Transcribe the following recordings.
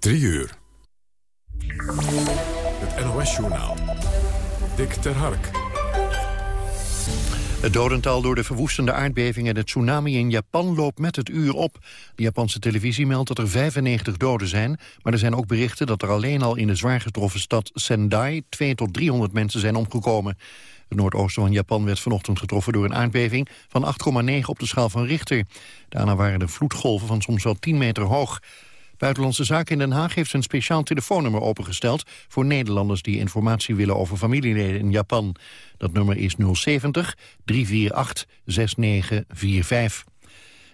3 uur. Het NOS-journaal. Dick ter Hark. Het dodental door de verwoestende aardbeving en de tsunami in Japan loopt met het uur op. De Japanse televisie meldt dat er 95 doden zijn, maar er zijn ook berichten dat er alleen al in de zwaar getroffen stad Sendai 2 tot 300 mensen zijn omgekomen. Het noordoosten van Japan werd vanochtend getroffen door een aardbeving van 8,9 op de schaal van Richter. Daarna waren er vloedgolven van soms wel 10 meter hoog. Buitenlandse Zaken in Den Haag heeft een speciaal telefoonnummer opengesteld... voor Nederlanders die informatie willen over familieleden in Japan. Dat nummer is 070 348 6945.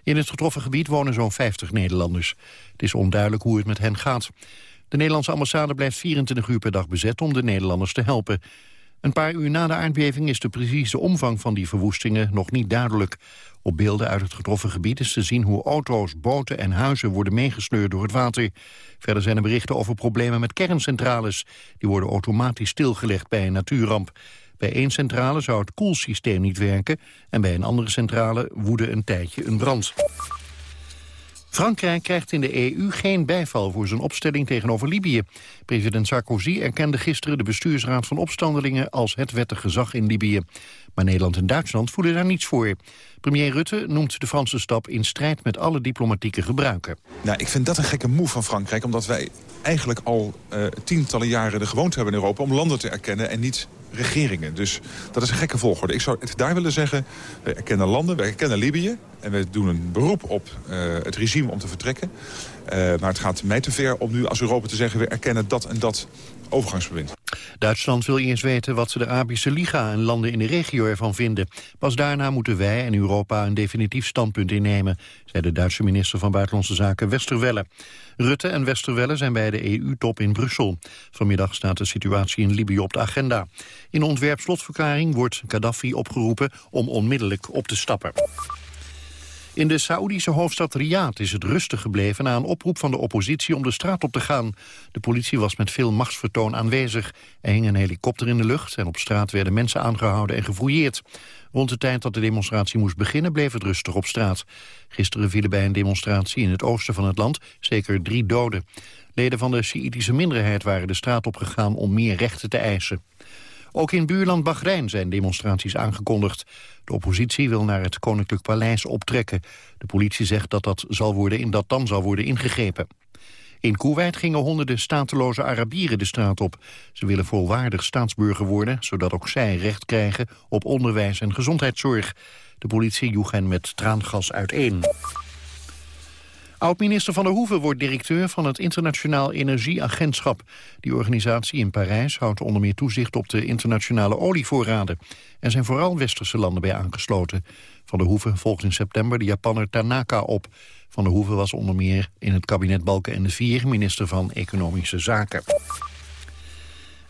In het getroffen gebied wonen zo'n 50 Nederlanders. Het is onduidelijk hoe het met hen gaat. De Nederlandse ambassade blijft 24 uur per dag bezet om de Nederlanders te helpen. Een paar uur na de aardbeving is de precieze omvang van die verwoestingen nog niet duidelijk. Op beelden uit het getroffen gebied is te zien hoe auto's, boten en huizen worden meegesleurd door het water. Verder zijn er berichten over problemen met kerncentrales. Die worden automatisch stilgelegd bij een natuurramp. Bij één centrale zou het koelsysteem niet werken... en bij een andere centrale woedde een tijdje een brand. Frankrijk krijgt in de EU geen bijval voor zijn opstelling tegenover Libië. President Sarkozy erkende gisteren de bestuursraad van opstandelingen als het wettig gezag in Libië. Maar Nederland en Duitsland voelen daar niets voor. Premier Rutte noemt de Franse stap in strijd met alle diplomatieke gebruiken. Nou, ik vind dat een gekke move van Frankrijk, omdat wij eigenlijk al uh, tientallen jaren de gewoonte hebben in Europa om landen te erkennen en niet regeringen. Dus dat is een gekke volgorde. Ik zou daar willen zeggen, we erkennen landen, we erkennen Libië... en we doen een beroep op uh, het regime om te vertrekken. Uh, maar het gaat mij te ver om nu als Europa te zeggen... we erkennen dat en dat overgangsbewind. Duitsland wil eerst weten wat de Arabische Liga en landen in de regio ervan vinden. Pas daarna moeten wij en Europa een definitief standpunt innemen, zei de Duitse minister van Buitenlandse Zaken Westerwelle. Rutte en Westerwelle zijn bij de EU-top in Brussel. Vanmiddag staat de situatie in Libië op de agenda. In de ontwerpslotverklaring wordt Gaddafi opgeroepen om onmiddellijk op te stappen. In de Saoedische hoofdstad Riyadh is het rustig gebleven... na een oproep van de oppositie om de straat op te gaan. De politie was met veel machtsvertoon aanwezig. Er hing een helikopter in de lucht en op straat werden mensen aangehouden en gefouilleerd. Rond de tijd dat de demonstratie moest beginnen bleef het rustig op straat. Gisteren vielen bij een demonstratie in het oosten van het land zeker drie doden. Leden van de Sjiïtische minderheid waren de straat opgegaan om meer rechten te eisen. Ook in buurland Bahrein zijn demonstraties aangekondigd. De oppositie wil naar het Koninklijk Paleis optrekken. De politie zegt dat dat, zal worden, in dat dan zal worden ingegrepen. In Kuwait gingen honderden stateloze Arabieren de straat op. Ze willen volwaardig staatsburger worden, zodat ook zij recht krijgen op onderwijs en gezondheidszorg. De politie joeg hen met traangas uiteen. Oud-minister Van der Hoeven wordt directeur van het Internationaal Energieagentschap. Die organisatie in Parijs houdt onder meer toezicht op de internationale olievoorraden. Er zijn vooral westerse landen bij aangesloten. Van der Hoeven volgt in september de Japanner Tanaka op. Van der Hoeven was onder meer in het kabinet Balken en de Vier minister van Economische Zaken.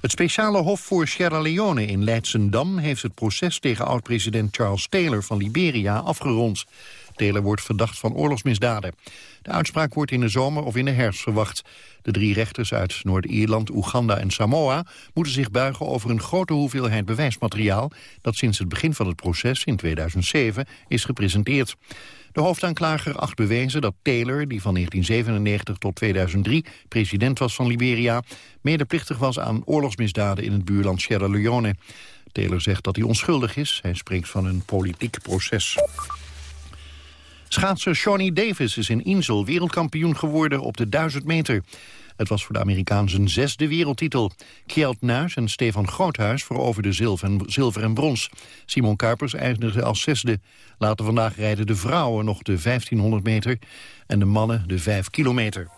Het speciale hof voor Sierra Leone in Leidsendam heeft het proces tegen oud-president Charles Taylor van Liberia afgerond. Taylor wordt verdacht van oorlogsmisdaden. De uitspraak wordt in de zomer of in de herfst verwacht. De drie rechters uit Noord-Ierland, Oeganda en Samoa... moeten zich buigen over een grote hoeveelheid bewijsmateriaal... dat sinds het begin van het proces in 2007 is gepresenteerd. De hoofdaanklager acht bewezen dat Taylor, die van 1997 tot 2003 president was van Liberia, medeplichtig was aan oorlogsmisdaden in het buurland Sierra Leone. Taylor zegt dat hij onschuldig is. Hij spreekt van een politiek proces. Schaatser Shawnee Davis is in Insel wereldkampioen geworden op de 1000 meter. Het was voor de Amerikaan zijn zesde wereldtitel. Kjeld Nuis en Stefan Groothuis veroverden zilver en, zilver en brons. Simon Kuipers eindigde als zesde. Later vandaag rijden de vrouwen nog de 1500 meter en de mannen de 5 kilometer.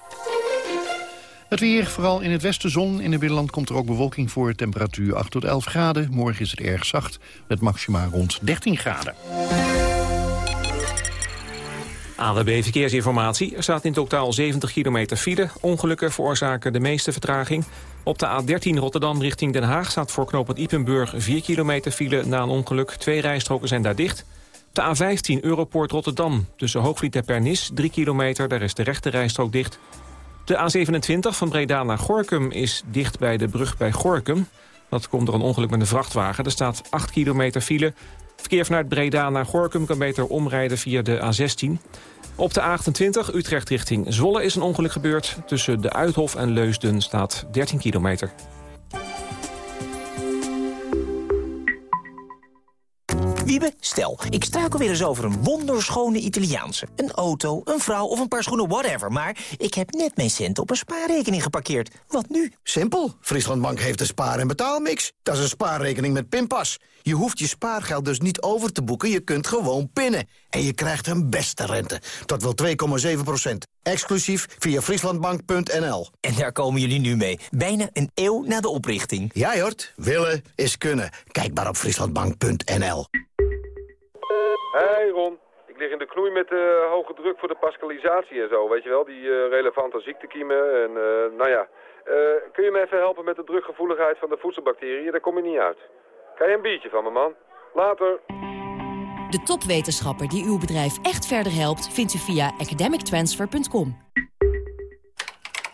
Het weer, vooral in het westen zon. In het binnenland komt er ook bewolking voor. Temperatuur 8 tot 11 graden. Morgen is het erg zacht, met maxima rond 13 graden. ANWB Verkeersinformatie. Er staat in totaal 70 kilometer file. Ongelukken veroorzaken de meeste vertraging. Op de A13 Rotterdam richting Den Haag staat voor knooppunt Ipenburg 4 kilometer file na een ongeluk. Twee rijstroken zijn daar dicht. Op de A15 Europoort Rotterdam tussen Hoogvliet en Pernis 3 kilometer. Daar is de rechte rijstrook dicht. De A27 van Breda naar Gorkum is dicht bij de brug bij Gorkum. Dat komt door een ongeluk met een vrachtwagen. Er staat 8 kilometer file. Verkeer vanuit Breda naar Gorkum kan beter omrijden via de A16. Op de A28 Utrecht richting Zwolle is een ongeluk gebeurd. Tussen de Uithof en Leusden staat 13 kilometer. Wiebe, stel, ik struikel weer eens over een wonderschone Italiaanse. Een auto, een vrouw of een paar schoenen, whatever. Maar ik heb net mijn centen op een spaarrekening geparkeerd. Wat nu? Simpel. Frieslandbank heeft een spaar- en betaalmix. Dat is een spaarrekening met pinpas. Je hoeft je spaargeld dus niet over te boeken, je kunt gewoon pinnen. En je krijgt een beste rente. Dat wil 2,7 procent. Exclusief via frieslandbank.nl. En daar komen jullie nu mee. Bijna een eeuw na de oprichting. Ja, hoort. Willen is kunnen. Kijk maar op frieslandbank.nl. Hey Ron, ik lig in de knoei met uh, hoge druk voor de pascalisatie en zo, weet je wel, die uh, relevante ziektekiemen en uh, nou ja. kun je me even helpen met de drukgevoeligheid van de voedselbacteriën? Daar kom je niet uit. Kan je een biertje van me, man? Later. De topwetenschapper die uw bedrijf echt verder helpt... vindt u via academictransfer.com.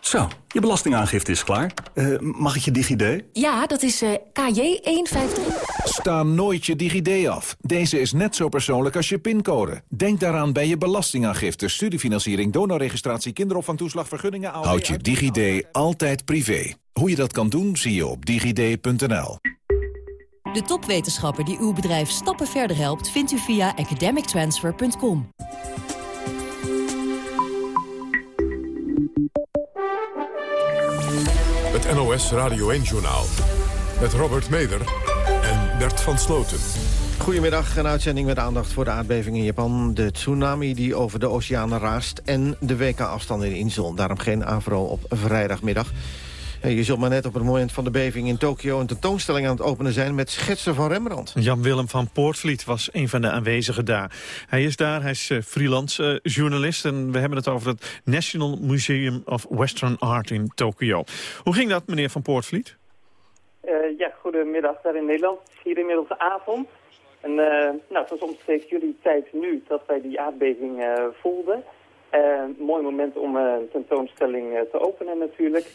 Zo, je belastingaangifte is klaar. Uh, mag ik je DigiD? Ja, dat is uh, KJ153. Sta nooit je DigiD af. Deze is net zo persoonlijk als je pincode. Denk daaraan bij je belastingaangifte, studiefinanciering, donorregistratie, kinderopvangtoeslag, vergunningen... Houd je DigiD altijd privé. Hoe je dat kan doen, zie je op digid.nl. De topwetenschapper die uw bedrijf stappen verder helpt... vindt u via academictransfer.com. Het NOS Radio 1-journaal. Met Robert Meder en Bert van Sloten. Goedemiddag, een uitzending met aandacht voor de aardbeving in Japan... de tsunami die over de oceanen raast en de WK-afstand in Insel. Daarom geen AVRO op vrijdagmiddag. Je zult maar net op het moment van de beving in Tokio... een tentoonstelling aan het openen zijn met schetsen van Rembrandt. Jan-Willem van Poortvliet was een van de aanwezigen daar. Hij is daar, hij is uh, freelance uh, journalist... en we hebben het over het National Museum of Western Art in Tokio. Hoe ging dat, meneer van Poortvliet? Uh, ja, goedemiddag daar in Nederland. Het is hier inmiddeds de avond. En nou, het was omstreeks jullie tijd nu dat wij die aardbeving voelden. mooi moment om een tentoonstelling te openen natuurlijk...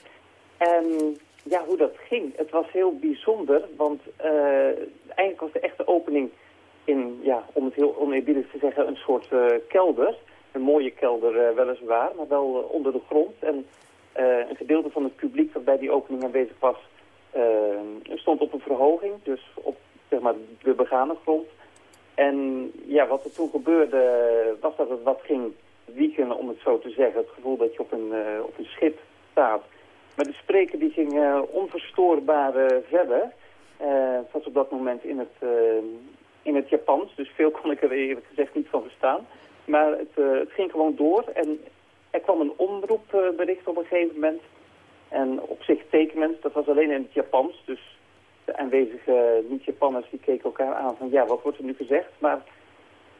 En ja, hoe dat ging. Het was heel bijzonder, want uh, eigenlijk was de echte opening in, ja, om het heel oneerbiedig te zeggen, een soort uh, kelder. Een mooie kelder uh, weliswaar, maar wel onder de grond. En een gedeelte van het publiek dat bij die opening aanwezig was, stond op een verhoging, dus op zeg maar, de begane grond. En ja, wat er toen gebeurde, was dat het wat ging wieken, om het zo te zeggen. Het gevoel dat je op een, op een schip staat maar de spreker die ging uh, onverstoorbaar uh, verder. Het was op dat moment in het, in het Japans, dus veel kon ik er eerlijk gezegd niet van verstaan. Maar het, het ging gewoon door en er kwam een omroepbericht op een gegeven moment. En op zich tekenend, dat was alleen in het Japans, dus de aanwezige niet-Japanners die keken elkaar aan van ja, wat wordt er nu gezegd? Maar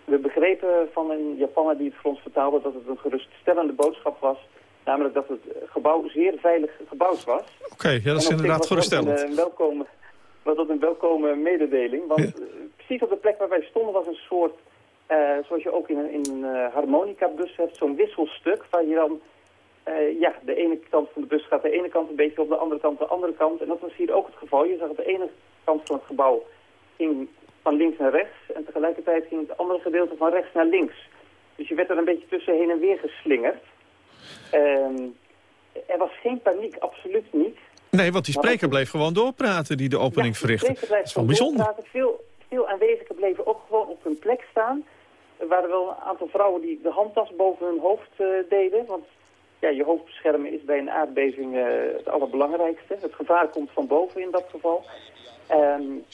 we begrepen van een Japanner die het voor ons vertaalde dat het een geruststellende boodschap was Namelijk dat het gebouw zeer veilig gebouwd was. Oké, ja, dat is inderdaad geruststellend. Een, welkome, was dat een welkome mededeling. Want eh, precies op de plek waar wij stonden was een soort... Uh, zoals je ook in een, in een harmonica-bus hebt, zo'n wisselstuk... waar je dan uh, ja, de ene kant van de bus gaat de ene kant een beetje op, de andere kant de andere kant. En dat was hier ook het geval. Je zag op de ene kant van het gebouw ging van links naar rechts... en tegelijkertijd ging het andere gedeelte van rechts naar links. Dus je werd er een beetje tussen heen en weer geslingerd. Um, er was geen paniek, absoluut niet. Nee, want die spreker bleef gewoon doorpraten die de opening ja, verrichtte. Dat is wel bijzonder. Veel, veel aanwezigen bleven ook gewoon op hun plek staan. Er waren wel een aantal vrouwen die de handtas boven hun hoofd uh, deden. Want ja, je hoofd beschermen is bij een aardbeving uh, het allerbelangrijkste. Het gevaar komt van boven in dat geval. Um,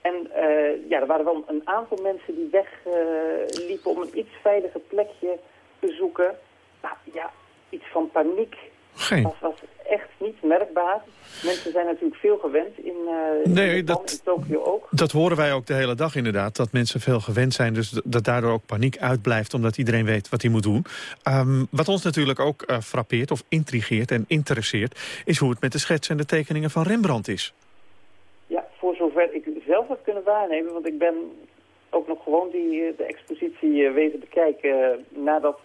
en uh, ja, er waren wel een aantal mensen die wegliepen om een iets veiliger plekje te zoeken. Nou, ja, iets van paniek Geen. Was, was echt niet merkbaar. Mensen zijn natuurlijk veel gewend in, uh, nee, in, dat, in Tokio ook. Dat horen wij ook de hele dag inderdaad, dat mensen veel gewend zijn. Dus dat daardoor ook paniek uitblijft, omdat iedereen weet wat hij moet doen. Um, wat ons natuurlijk ook uh, frappeert of intrigeert en interesseert... is hoe het met de schetsen en de tekeningen van Rembrandt is. Ja, voor zover ik zelf heb kunnen waarnemen, want ik ben ook nog gewoon die, eh, de expositie uh, wezen bekijken uh, nadat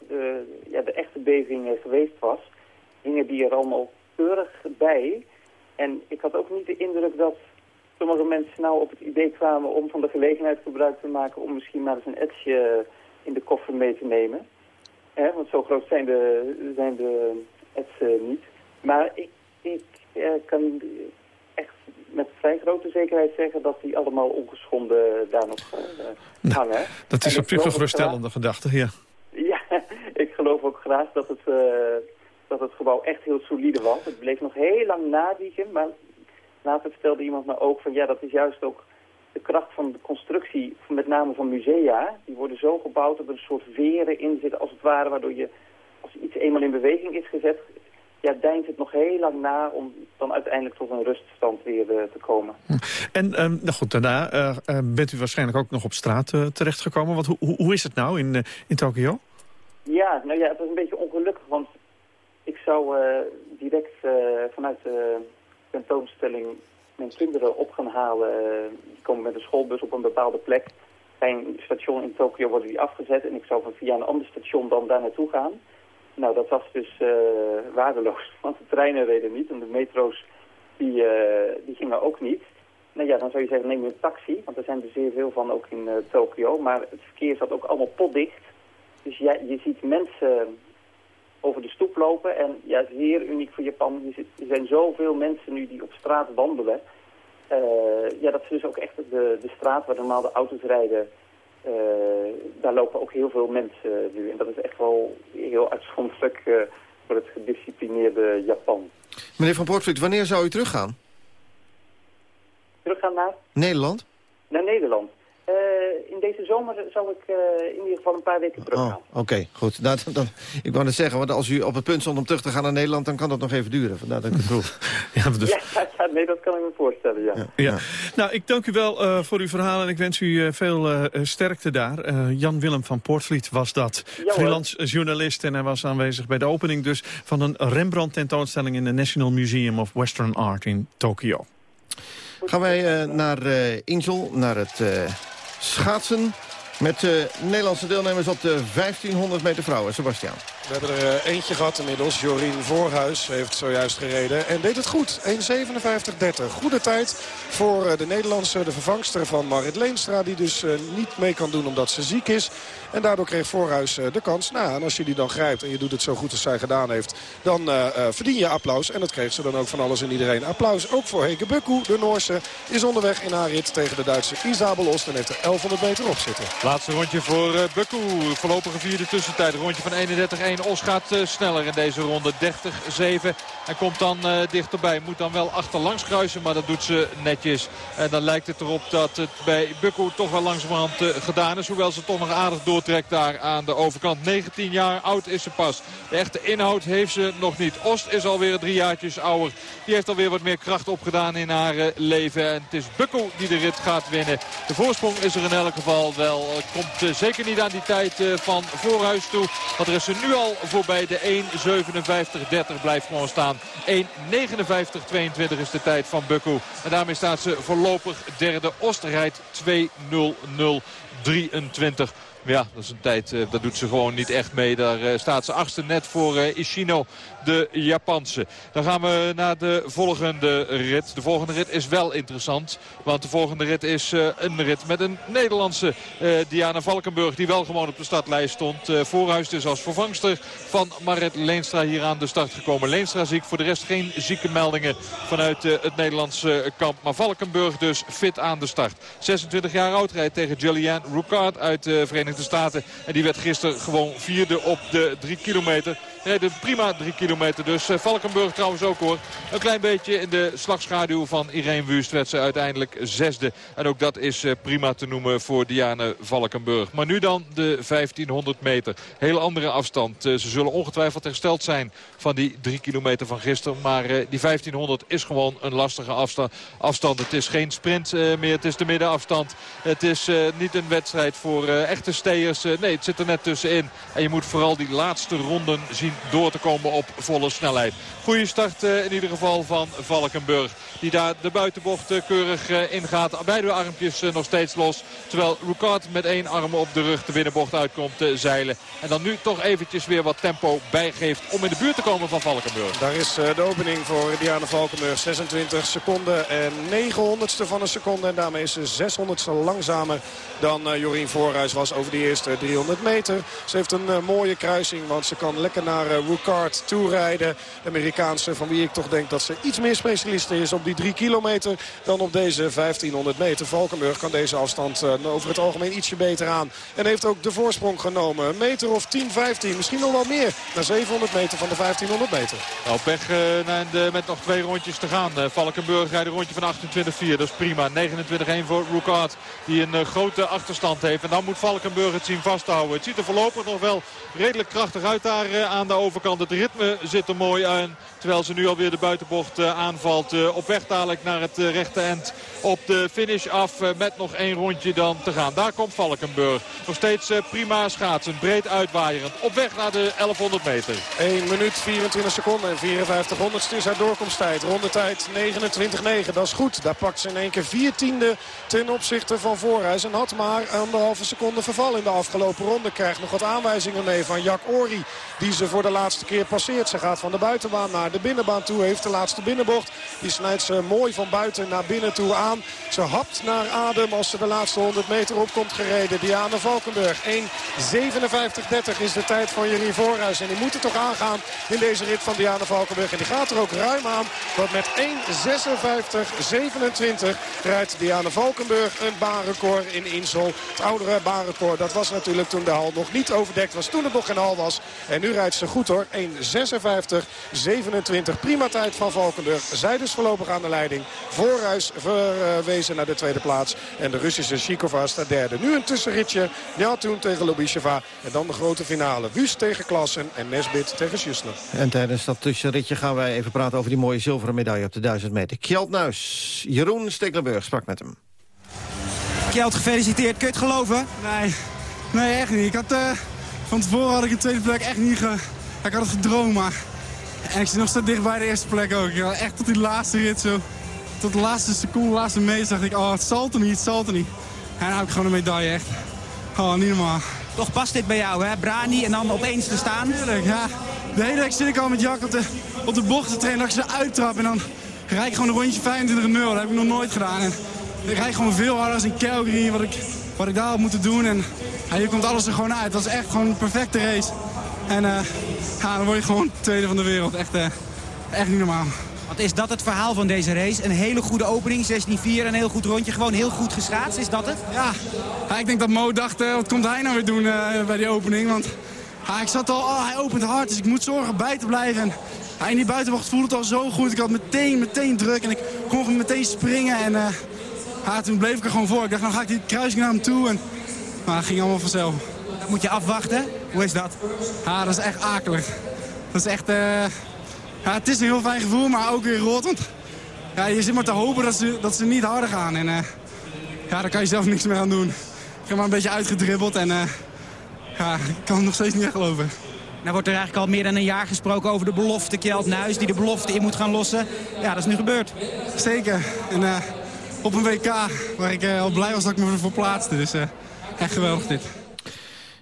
ja, de echte beving geweest was. Hingen die er allemaal keurig bij. En ik had ook niet de indruk dat sommige mensen nou op het idee kwamen om van de gelegenheid gebruik te maken om misschien maar eens een etsje in de koffer mee te nemen. Hè, want zo groot zijn de, zijn de etsen niet. Maar ik, ik eh, kan met vrij grote zekerheid zeggen dat die allemaal ongeschonden daar nog uh, hangen. Dat is op zich een geruststellende gedachte, ja. Ja, ik geloof ook graag dat het, uh, dat het gebouw echt heel solide was. Het bleef nog heel lang nawiegen, maar later vertelde iemand me ook van ja, dat is juist ook de kracht van de constructie, met name van musea. Die worden zo gebouwd dat er een soort veren in zitten als het ware, waardoor je, als iets eenmaal in beweging is gezet, ja, deint het nog heel lang na om dan uiteindelijk tot een ruststand weer uh, te komen. En um, nou goed, daarna uh, uh, bent u waarschijnlijk ook nog op straat terechtgekomen. Want hoe, hoe is het nou in, in Tokio? Ja, nou ja, het was een beetje ongelukkig, want ik zou direct vanuit de tentoonstelling mijn kinderen op gaan halen. die komen met een schoolbus op een bepaalde plek. Bij een station in Tokio worden die afgezet en ik zou van via een ander station dan daar naartoe gaan. Nou, dat was dus uh, waardeloos, want de treinen reden niet en de metro's die, uh, die gingen ook niet. Nou ja, dan zou je zeggen, neem een taxi, want er zijn er zeer veel van ook in uh, Tokio. Maar het verkeer zat ook allemaal potdicht. Dus ja, je ziet mensen over de stoep lopen. En ja, zeer uniek voor Japan. Er zijn zoveel mensen nu die op straat wandelen. ja, dat is dus ook echt de, de straat waar normaal de auto's rijden daar lopen ook heel veel mensen nu. En dat is echt wel heel uitzonderlijk uh, voor het gedisciplineerde Japan. Meneer Van Poortvliet, wanneer zou u teruggaan? Teruggaan naar? Nederland? Naar Nederland. Uh, in deze zomer zou ik uh, in ieder geval een paar weken terug gaan. Oh, Oké, okay, goed. Nou, dan, ik wou net zeggen, want als u op het punt stond om terug te gaan naar Nederland... dan kan dat nog even duren. Vandaar dat ik het vroeg. ja, dus... ja, ja, nee, dat kan ik me voorstellen, ja. ja, ja. Nou, ik dank u wel uh, voor uw verhaal en ik wens u veel sterkte daar. Jan-Willem van Poortvliet was dat, ja, freelance journalist... en hij was aanwezig bij de opening dus van een Rembrandt-tentoonstelling... in de National Museum of Western Art in Tokio. Gaan wij naar Insel, naar het schaatsen. Met uh, Nederlandse deelnemers op de 1500 meter vrouwen. Sebastian. We hebben er uh, eentje gehad inmiddels. Jorien Voorhuis heeft zojuist gereden. En deed het goed. 1.57.30. Goede tijd voor uh, de Nederlandse, de vervangster van Marit Leenstra. Die dus niet mee kan doen omdat ze ziek is. En daardoor kreeg Voorhuis de kans. Nou, en als je die dan grijpt en je doet het zo goed als zij gedaan heeft... dan verdien je applaus. En dat kreeg ze dan ook van alles en iedereen. Applaus ook voor Heke Bukku. De Noorse is onderweg in haar rit tegen de Duitse Isabel Ost. En heeft er 1100 meter op zitten. Laatste rondje voor uh, Bukku. Voorlopige vierde tussentijd. Rondje van 31-1. Os gaat uh, sneller in deze ronde. 30-7. En komt dan uh, dichterbij. Moet dan wel achterlangs kruisen. Maar dat doet ze netjes. En dan lijkt het erop dat het bij Bukku toch wel langzamerhand gedaan is. Hoewel ze toch nog aardig doortrekt daar aan de overkant. 19 jaar oud is ze pas. De echte inhoud heeft ze nog niet. Oost is alweer drie jaartjes ouder. Die heeft alweer wat meer kracht opgedaan in haar leven. En het is Bukku die de rit gaat winnen. De voorsprong is er in elk geval wel komt zeker niet aan die tijd van Voorhuis toe. Want er is er nu al voorbij de 1.57.30 blijft gewoon staan. 1.59.22 is de tijd van Bukku. En daarmee staat ze voorlopig derde. Oost rijdt 2.00.23. Ja, dat is een tijd, uh, dat doet ze gewoon niet echt mee. Daar uh, staat ze achtste net voor uh, Ishino, de Japanse. Dan gaan we naar de volgende rit. De volgende rit is wel interessant. Want de volgende rit is een rit met een Nederlandse Diana Valkenburg. Die wel gewoon op de startlijst stond. Voorhuis dus als vervangster van Marit Leenstra hier aan de start gekomen. Leenstra ziek, voor de rest geen zieke meldingen vanuit het Nederlandse kamp. Maar Valkenburg dus fit aan de start. 26 jaar oud rijdt tegen Julianne Roucard uit de Verenigde Staten. En die werd gisteren gewoon vierde op de drie kilometer. Reden prima drie kilometer dus. Valkenburg trouwens ook hoor. Een klein beetje in de slagschaduw van Irene Wust werd ze uiteindelijk zesde. En ook dat is prima te noemen voor Diane Valkenburg. Maar nu dan de 1500 meter. Hele andere afstand. Ze zullen ongetwijfeld hersteld zijn van die drie kilometer van gisteren. Maar die 1500 is gewoon een lastige afstand. afstand. Het is geen sprint meer. Het is de middenafstand. Het is niet een wedstrijd voor echte steers. Nee, het zit er net tussenin. En je moet vooral die laatste ronden zien door te komen op volle snelheid. Goede start in ieder geval van Valkenburg. Die daar de buitenbocht keurig ingaat. Beide armpjes nog steeds los. Terwijl Ricard met één arm op de rug de binnenbocht uitkomt te zeilen. En dan nu toch eventjes weer wat tempo bijgeeft om in de buurt te komen van Valkenburg. Daar is de opening voor Diana Valkenburg. 26 seconden en 900ste van een seconde. En daarmee is ze 600ste langzamer dan Jorien Voorhuis was over die eerste 300 meter. Ze heeft een mooie kruising, want ze kan lekker naar uh, Ricard toe rijden. De Amerikaanse, van wie ik toch denk dat ze iets meer specialist is op die 3 kilometer dan op deze 1500 meter. Valkenburg kan deze afstand over het algemeen ietsje beter aan. En heeft ook de voorsprong genomen. Een meter of 10, 15, misschien nog wel meer. Naar 700 meter van de 1500 meter. Op weg naar de, met nog twee rondjes te gaan. Valkenburg rijdt een rondje van 28-4. Dat is prima. 29-1 voor Ricard. Die een grote achterstand heeft. En dan moet Valkenburg het zien vasthouden. Het ziet er voorlopig nog wel redelijk krachtig uit daar eh, aan de overkant. Het ritme zit er mooi aan. Terwijl ze nu alweer de buitenbocht eh, aanvalt. Eh, op weg dadelijk naar het rechte end. Op de finish af met nog één rondje dan te gaan. Daar komt Valkenburg. Nog steeds prima schaatsen. Breed uitwaaierend. Op weg naar de 1100 meter. 1 minuut 24 seconden en 54 honderdste is haar doorkomsttijd. Rondetijd 29-9. Dat is goed. Daar pakt ze in één keer vier tiende ten opzichte van Voorhuis. En had maar anderhalve seconde verval in de afgelopen ronde. Krijgt nog wat aanwijzingen mee van Jack Ori. Die ze voor de laatste keer passeert. Ze gaat van de buitenbaan naar de binnenbaan toe. Heeft de laatste binnenbocht. Die snijdt ze mooi van buiten naar binnen toe aan. Ze hapt naar adem als ze de laatste 100 meter op komt gereden. Diana Valkenburg. 1.57.30 is de tijd van Jerry Voorhuis. En die moet er toch aangaan in deze rit van Diana Valkenburg. En die gaat er ook ruim aan. Want met 1.56.27 rijdt Diana Valkenburg een baanrecord in Insel. Het oudere baanrecord, dat was natuurlijk toen de hal nog niet overdekt was. Toen het nog geen hal was. En nu rijdt ze goed hoor. 1.56.27. Prima tijd van Valkenburg. Zij dus voorlopig aan de leiding. Voorhuis verwezen naar de tweede plaats. En de Russische Shikova staat derde. Nu een tussenritje. Ja, toen tegen Lobisheva. En dan de grote finale. Wust tegen Klassen en Nesbit tegen Schussler. En tijdens dat tussenritje gaan wij even praten over die mooie zilveren medaille op de 1000 meter. Kjeld Nuis, Jeroen Stekelenburg sprak met hem. Kjeld, gefeliciteerd. Kun je het geloven? Nee, nee echt niet. Ik had, uh, van tevoren had ik een tweede plek echt niet ge... Ik had het gedroomd, maar... En ik zit nog zo dicht bij de eerste plek ook. Echt tot die laatste rit zo... Tot de laatste seconde, de laatste meter dacht ik... Oh, het zal er niet, het zal er niet. En dan heb ik gewoon een medaille, echt. Oh, niet normaal. Toch past dit bij jou, hè? Brani en dan opeens te staan. Tuurlijk, ja. De hele dag zit ik al met Jak op de, op de bocht te trainen. Dat ik ze uittrap en dan rijd ik gewoon een rondje 25 0 Dat heb ik nog nooit gedaan. En ik rijd gewoon veel harder als in Calgary, wat ik, wat ik daar had moeten doen. En ja, hier komt alles er gewoon uit. Dat is echt gewoon een perfecte race. En ja, dan word je gewoon tweede van de wereld. Echt, uh, echt niet normaal. Wat is dat het verhaal van deze race? Een hele goede opening, 16-4, een heel goed rondje. Gewoon heel goed geschaatst, is dat het? Ja, ja ik denk dat Mo dacht, uh, wat komt hij nou weer doen bij die opening? Want ik zat al, oh, hij opent hard, dus ik moet zorgen bij te blijven. En, in die buitenbocht voelde het al zo goed. Ik had meteen, meteen druk en ik kon meteen springen. En toen bleef ik er gewoon voor. Ik dacht, nou ga ik die kruising naar hem toe. En, maar het ging allemaal vanzelf. Dat moet je afwachten. Hoe is dat? Ja, dat is echt akelig. Dat is echt... Uh... Ja, het is een heel fijn gevoel, maar ook weer rot. Want ja, je zit maar te hopen dat ze, dat ze niet harder gaan. En uh, ja, daar kan je zelf niks meer aan doen. Ik heb maar een beetje uitgedribbeld en uh, ja, ik kan het nog steeds niet echt geloven. Nou wordt er eigenlijk al meer dan een jaar gesproken over de belofte Kjeld Nuis... die de belofte in moet gaan lossen. Ja, dat is nu gebeurd. Zeker. En op een WK waar ik uh, al blij was dat ik me ervoor plaatste. Dus uh, echt geweldig dit.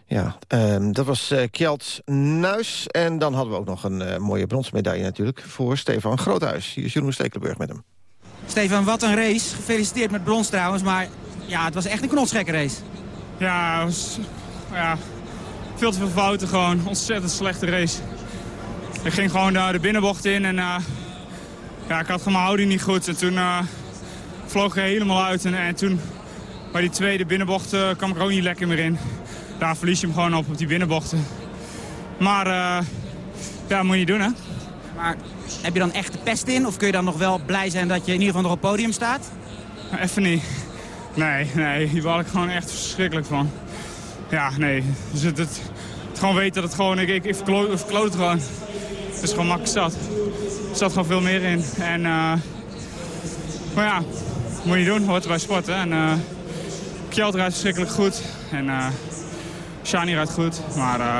Ja, um, dat was uh, Kjeld Nuis. En dan hadden we ook nog een mooie bronsmedaille natuurlijk... voor Stefan Groothuis. Hier is Jeroen Stekelenburg met hem. Stefan, wat een race. Gefeliciteerd met brons trouwens. Maar ja, het was echt een knotsgekke race. Ja, was, ja, veel te veel fouten gewoon. Ontzettend slechte race. Ik ging gewoon de binnenbocht in en ja, ik had gewoon mijn houding niet goed. En toen vloog er helemaal uit. En, en toen bij die tweede binnenbocht uh, kwam ik er ook niet lekker meer in. Daar verlies je hem gewoon op, op die binnenbochten. Maar uh, ja, moet je niet doen hè. Maar heb je dan echt de pest in? Of kun je dan nog wel blij zijn dat je in ieder geval nog op het podium staat? Even niet. Nee, nee, hier was ik gewoon echt verschrikkelijk van. Ja, nee. Dus het, het, het gewoon weten dat het gewoon, ik, ik, ik verkloot, het gewoon. Het is gewoon makkelijk zat. Er zat gewoon veel meer in. En, uh, maar ja, moet je doen, hoort bij sporten. En uh, Kjeld rijdt verschrikkelijk goed. En uh, Shani rijdt goed. Maar uh,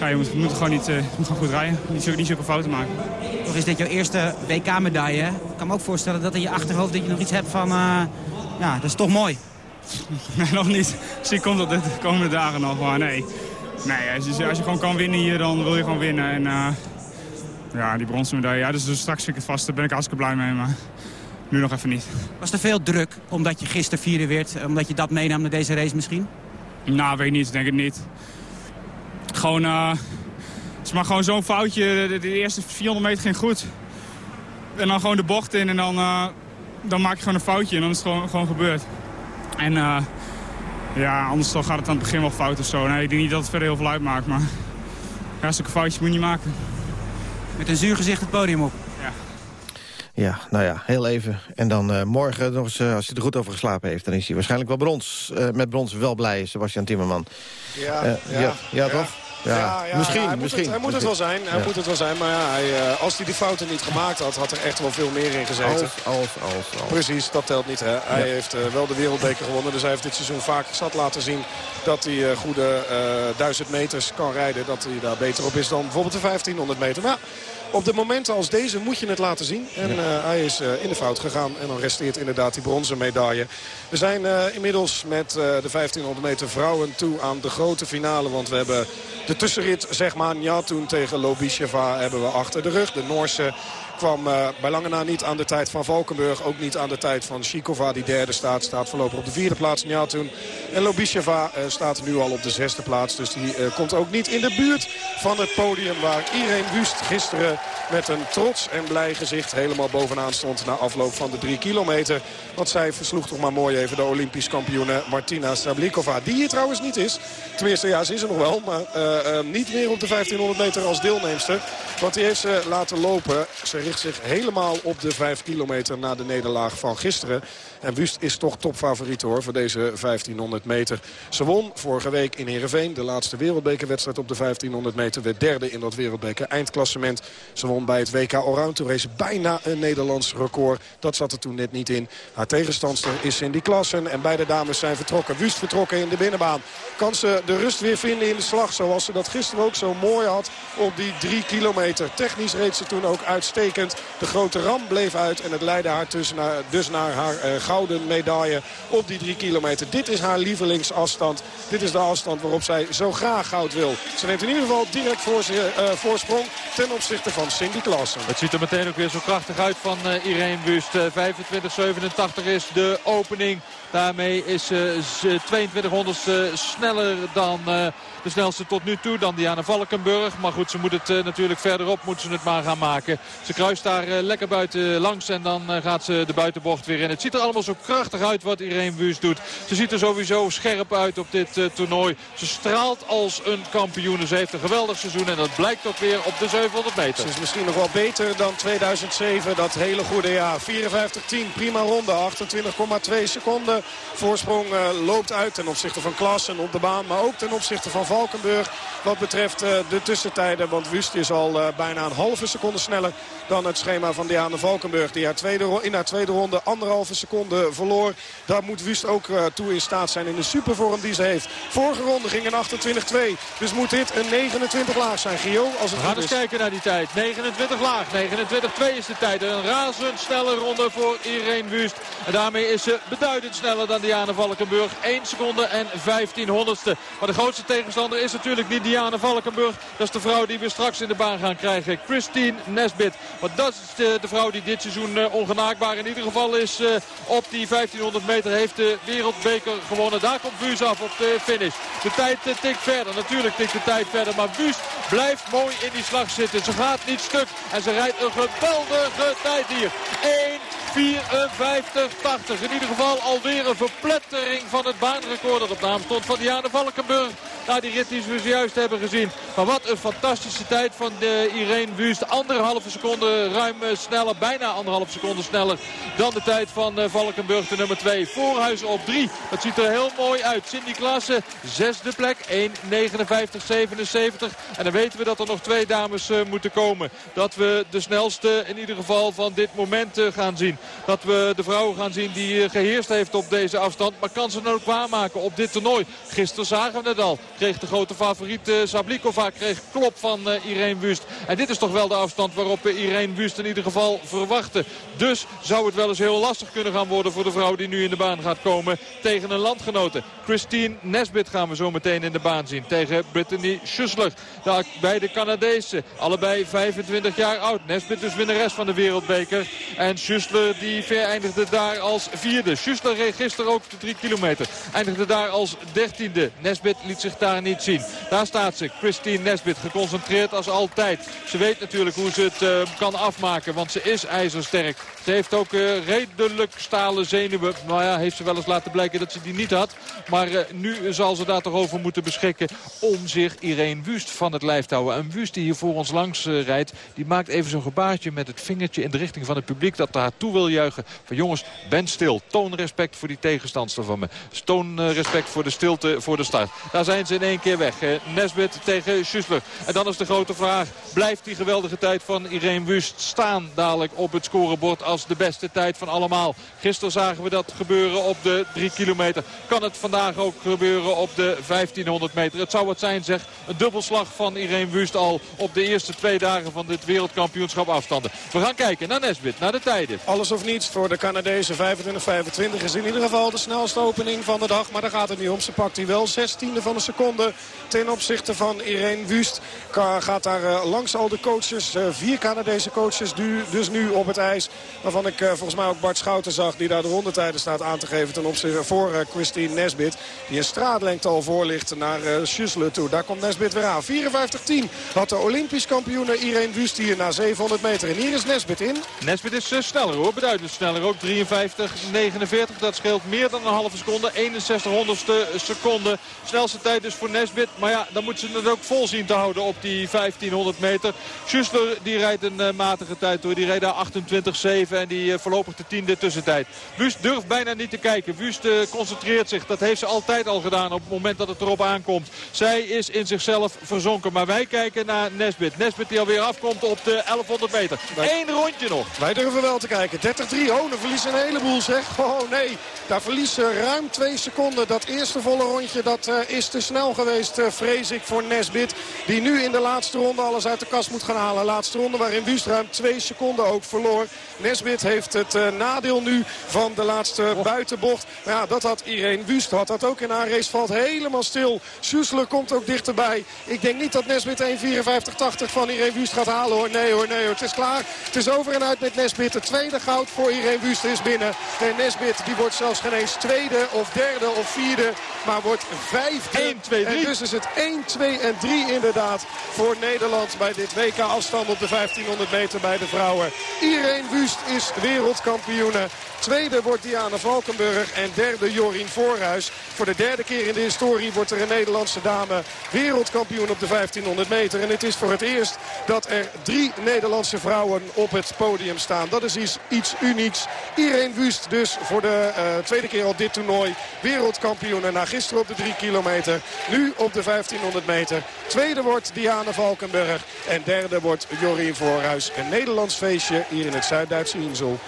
ja, je moet, je moet gewoon niet je moet gewoon goed rijden. Niet, zulke, niet zulke fouten maken. Toch is dit jouw eerste WK-medaille. Ik kan me ook voorstellen dat in je achterhoofd dat je nog iets hebt van... ja, dat is toch mooi. nee, nog niet. Misschien komt dat de komende dagen nog, maar nee. Nee, als je, als je gewoon kan winnen hier, dan wil je gewoon winnen. En uh, ja, die bronzen medaille, ja, dus, dus straks vind ik het vast. Daar ben ik hartstikke blij mee, maar nu nog even niet. Was er veel druk omdat je gisteren vierde werd? Omdat je dat meenam naar deze race misschien? Nou, weet ik niet. Denk het niet. Gewoon, uh, het is maar gewoon zo'n foutje. De, eerste 400 meter ging goed. En dan gewoon de bocht in en dan, uh, dan maak je gewoon een foutje. En dan is het gewoon, gewoon gebeurd. En uh, ja, anders gaat het aan het begin wel fout of zo. Nee, ik denk niet dat het verder heel veel uitmaakt, maar ja, zulke foutjes moet je niet maken. Met een zuur gezicht het podium op. Ja. Nou ja, heel even. En dan uh, morgen, nog eens, uh, als hij er goed over geslapen heeft... dan is hij waarschijnlijk wel brons, uh, met brons wel blij, Sebastian Timmerman. Ja, ja, ja, ja, toch? Ja, ja, ja, misschien. Hij, misschien, moet, het, hij moet het wel zijn. Hij moet het wel zijn. Maar ja, hij, uh, als hij die fouten niet gemaakt had, had er echt wel veel meer in gezeten. Als, als, als. als. Precies, dat telt niet. Hè. Hij heeft uh, wel de wereldbeker gewonnen. Dus hij heeft dit seizoen vaak zat laten zien dat hij uh, goede duizend meters kan rijden. Dat hij daar beter op is dan bijvoorbeeld de 1500 meter. Maar op de momenten als deze moet je het laten zien. En uh, hij is uh, in de fout gegaan. En dan resteert inderdaad die bronzen medaille. We zijn uh, inmiddels met de 1500 meter vrouwen toe aan de grote finale. Want we hebben de tussenrit, zeg maar, Njatun tegen Lobisheva hebben we achter de rug. De Noorse kwam uh, bij lange na niet aan de tijd van Valkenburg. Ook niet aan de tijd van Shikova, die derde staat. Staat voorlopig op de vierde plaats, Njatun. En Lobisheva uh, staat nu al op de zesde plaats. Dus die uh, komt ook niet in de buurt van het podium... waar Irene Wust gisteren met een trots en blij gezicht... helemaal bovenaan stond na afloop van de drie kilometer. Want zij versloeg toch maar mooi even de Olympisch kampioene Martina Strablikova. Die hier trouwens niet is. Tenminste, ja, ze is er nog wel. Maar niet meer op de 1500 meter als deelnemster. Want die heeft ze laten lopen. Ze zich helemaal op de 5 kilometer na de nederlaag van gisteren. En Wust is toch topfavoriet hoor voor deze 1500 meter. Ze won vorige week in Heerenveen de laatste wereldbekerwedstrijd op de 1500 meter. Werd derde in dat wereldbeker eindklassement. Ze won bij het WK Allround Toen race bijna een Nederlands record. Dat zat er toen net niet in. Haar tegenstandster is Cindy Klassen. En beide dames zijn vertrokken. Wust vertrokken in de binnenbaan. Kan ze de rust weer vinden in de slag. Zoals ze dat gisteren ook zo mooi had op die 3 kilometer. Technisch reed ze toen ook uitstekend. De grote ram bleef uit. En het leidde haar dus naar, dus naar haar uh, gouden medaille op die 3 kilometer. Dit is haar lievelingsafstand. Dit is de afstand waarop zij zo graag goud wil. Ze neemt in ieder geval direct voor, uh, voorsprong ten opzichte van Cindy Klassen. Het ziet er meteen ook weer zo krachtig uit van uh, Irene Wust. 25-87 is de opening. Daarmee is ze 2200 sneller dan de snelste tot nu toe. Dan Diana Valkenburg. Maar goed, ze moet het uh, natuurlijk verderop moet ze het maar gaan maken. Ze kruist daar uh, lekker buiten langs en dan uh, gaat ze de buitenbocht weer in. Het ziet er allemaal zo krachtig uit wat Irene Wust doet. Ze ziet er sowieso scherp uit op dit toernooi. Ze straalt als een kampioen. Ze heeft een geweldig seizoen en dat blijkt ook weer op de 700 meter. Ze is misschien nog wel beter dan 2007. Dat hele goede jaar. 54-10, prima ronde. 28,2 seconden. Voorsprong loopt uit ten opzichte van Klassen op de baan. Maar ook ten opzichte van Valkenburg wat betreft uh, de tussentijden. Want Wust is al uh, bijna een halve seconde sneller dan het schema van Diana Valkenburg. Die haar tweede, in haar tweede ronde anderhalve seconde verloor. Daar moet Wust ook uh, toe in staat zijn in de supervorm die ze heeft. Vorige ronde ging een 28-2. Dus moet dit een 29 laag zijn, Gio. Als het We gaan eens kijken naar die tijd. 29 laag. 29-2 is de tijd. Een razendsnelle ronde voor Irene Wust. En daarmee is ze beduidend sneller dan Diana Valkenburg. 1 seconde en 15 honderdste. Maar de grootste tegenstander is natuurlijk niet Diana Valkenburg. Dat is de vrouw die we straks in de baan gaan krijgen. Christine Nesbit. Want dat is de, de vrouw die dit seizoen uh, ongenaakbaar in ieder geval is. Uh, op die 1500 meter heeft de wereldbeker gewonnen. Daar komt Buus af op de finish. De tijd uh, tikt verder. Natuurlijk tikt de tijd verder. Maar Buus blijft mooi in die slag zitten. Ze gaat niet stuk. En ze rijdt een geweldige tijd hier. 1 54-80. In ieder geval alweer een verplettering van het baanrecord dat op naam stond van Diana Valkenburg. Na die rit die we zojuist hebben gezien. Maar wat een fantastische tijd van de Irene Wust. Anderhalve seconde ruim sneller, bijna anderhalve seconde sneller dan de tijd van Valkenburg, de nummer 2. Voorhuis op 3. Dat ziet er heel mooi uit. Cindy Klasse, zesde plek, 1.59.77. En dan weten we dat er nog twee dames uh, moeten komen. Dat we de snelste in ieder geval van dit moment gaan zien. Dat we de vrouw gaan zien die uh, geheerst heeft op deze afstand. Maar kan ze dan ook waarmaken op dit toernooi? Gisteren zagen we het al. kreeg de grote favoriet uh, Sablikova kreeg klop van uh, Irene Wust. En dit is toch wel de afstand waarop Irene Wust in ieder geval verwachtte. Dus zou het wel eens heel lastig kunnen gaan worden voor de vrouw die nu in de baan gaat komen tegen een landgenote. Christine Nesbit gaan we zo meteen in de baan zien tegen Brittany Schussler. De beide Canadezen, allebei 25 jaar oud. Nesbit dus winnares van de wereldbeker. En Schussler die eindigde daar als vierde. Schussler reed gisteren ook de drie kilometer. Eindigde daar als dertiende. Nesbit liet zich daar niet zien. Daar staat ze, Christine Nesbit, geconcentreerd als altijd. Ze weet natuurlijk hoe ze het uh, kan afmaken, want ze is ijzersterk. Ze heeft ook uh, redelijk stalen zenuwen. Nou ja, heeft ze wel eens laten blijken dat ze die niet had. Maar uh, nu zal ze daar toch over moeten beschikken om zich Irene Wust van het lijf te houden. Een Wust die hier voor ons langs rijdt, die maakt even zo'n gebaartje met het vingertje in de richting van het publiek dat daar toe wil juichen. Van jongens, ben stil. Toon respect voor die tegenstandster van me. Toon respect voor de stilte voor de start. Daar zijn ze in één keer weg. Nesbit tegen Schussler. En dan is de grote vraag. Blijft die geweldige tijd van Irene Wust staan dadelijk op het scorebord als de beste tijd van allemaal? Gisteren zagen we dat gebeuren op de 3 kilometer. Kan het vandaag ook gebeuren op de 1500 meter? Het zou wat zijn zeg. Een dubbelslag van Irene Wust al op de eerste twee dagen van dit wereldkampioenschap afstanden. We gaan kijken naar Nesbit, naar de tijden. Alles of niets voor de Canadezen. 25-25 is in ieder geval de snelste opening van de dag. Maar daar gaat het niet om. Ze pakt hij wel 16e van een seconde ten opzichte van Irene Wust. Gaat daar uh, langs al de coaches. Uh, vier Canadese coaches du, dus nu op het ijs. Waarvan ik uh, volgens mij ook Bart Schouten zag. Die daar de rondetijden staat aan te geven ten opzichte voor Christine Nesbit. Die een straatlengte al voor ligt naar uh, toe. Daar komt Nesbit weer aan. 54-10 had de Olympisch kampioen Irene Wust hier na 700 meter. En hier is Nesbit in. Nesbit is sneller hoor. Beduidend sneller ook. 53-49. Dat scheelt meer dan een halve seconde. 61 honderdste seconde. Snelste tijd dus voor Nesbit. Maar ja, dan moeten ze het ook vol zien te houden op die 1500 meter. Schuster die rijdt een uh, matige tijd door. Die reed daar 28-7 en die uh, voorlopig de tiende tussentijd. Wust durft bijna niet te kijken. Wust uh, concentreert zich. Dat heeft ze altijd al gedaan op het moment dat het erop aankomt. Zij is in zichzelf verzonken. Maar wij kijken naar Nesbit. Nesbit die alweer afkomt op de 1100 meter. Eén rondje nog. Wij durven wel te kijken. 30-3. Oh, dan verliezen een heleboel zeg. Oh nee, daar verliezen ruim twee seconden. Dat eerste volle rondje dat, uh, is te snel geweest, uh, vrees ik, voor Nesbit. Die nu in de laatste ronde alles uit de kast moet gaan halen. Laatste ronde waarin Wust ruim twee seconden ook verloor. Nesbit heeft het uh, nadeel nu van de laatste buitenbocht. Maar ja, dat had Irene Wust. Had dat ook in haar race. Valt helemaal stil. Schussler komt ook dichterbij. Ik denk niet dat Nesbit 1.54.80 van Irene Wust gaat halen hoor. Nee hoor, nee hoor. Het is klaar. Het is over en uit met Nesbit. Het tweede goud voor Irene Wust is binnen. En Nesbit die wordt zelfs geen eens tweede of derde of vierde. Maar wordt vijfde. 1, 2, 3. En dus is het 1, 2 en 3 inderdaad voor Nederland bij dit WK afstand op de 1500 meter bij de vrouwen. Irene Wust is wereldkampioene. Tweede wordt Diana Valkenburg en derde Jorien Voorhuis. Voor de derde keer in de historie wordt er een Nederlandse dame wereldkampioen op de 1500 meter. En het is voor het eerst dat er drie Nederlandse vrouwen op het podium staan. Dat is iets, unieks. Irene Wust dus voor de uh, tweede keer op dit toernooi wereldkampioen. En na gisteren op de 3 kilometer, nu op de 1500 meter. Tweede wordt Diana Valkenburg en derde wordt Jorien Voorhuis. Een Nederlands feestje hier in het Zuid-Duitse Insel.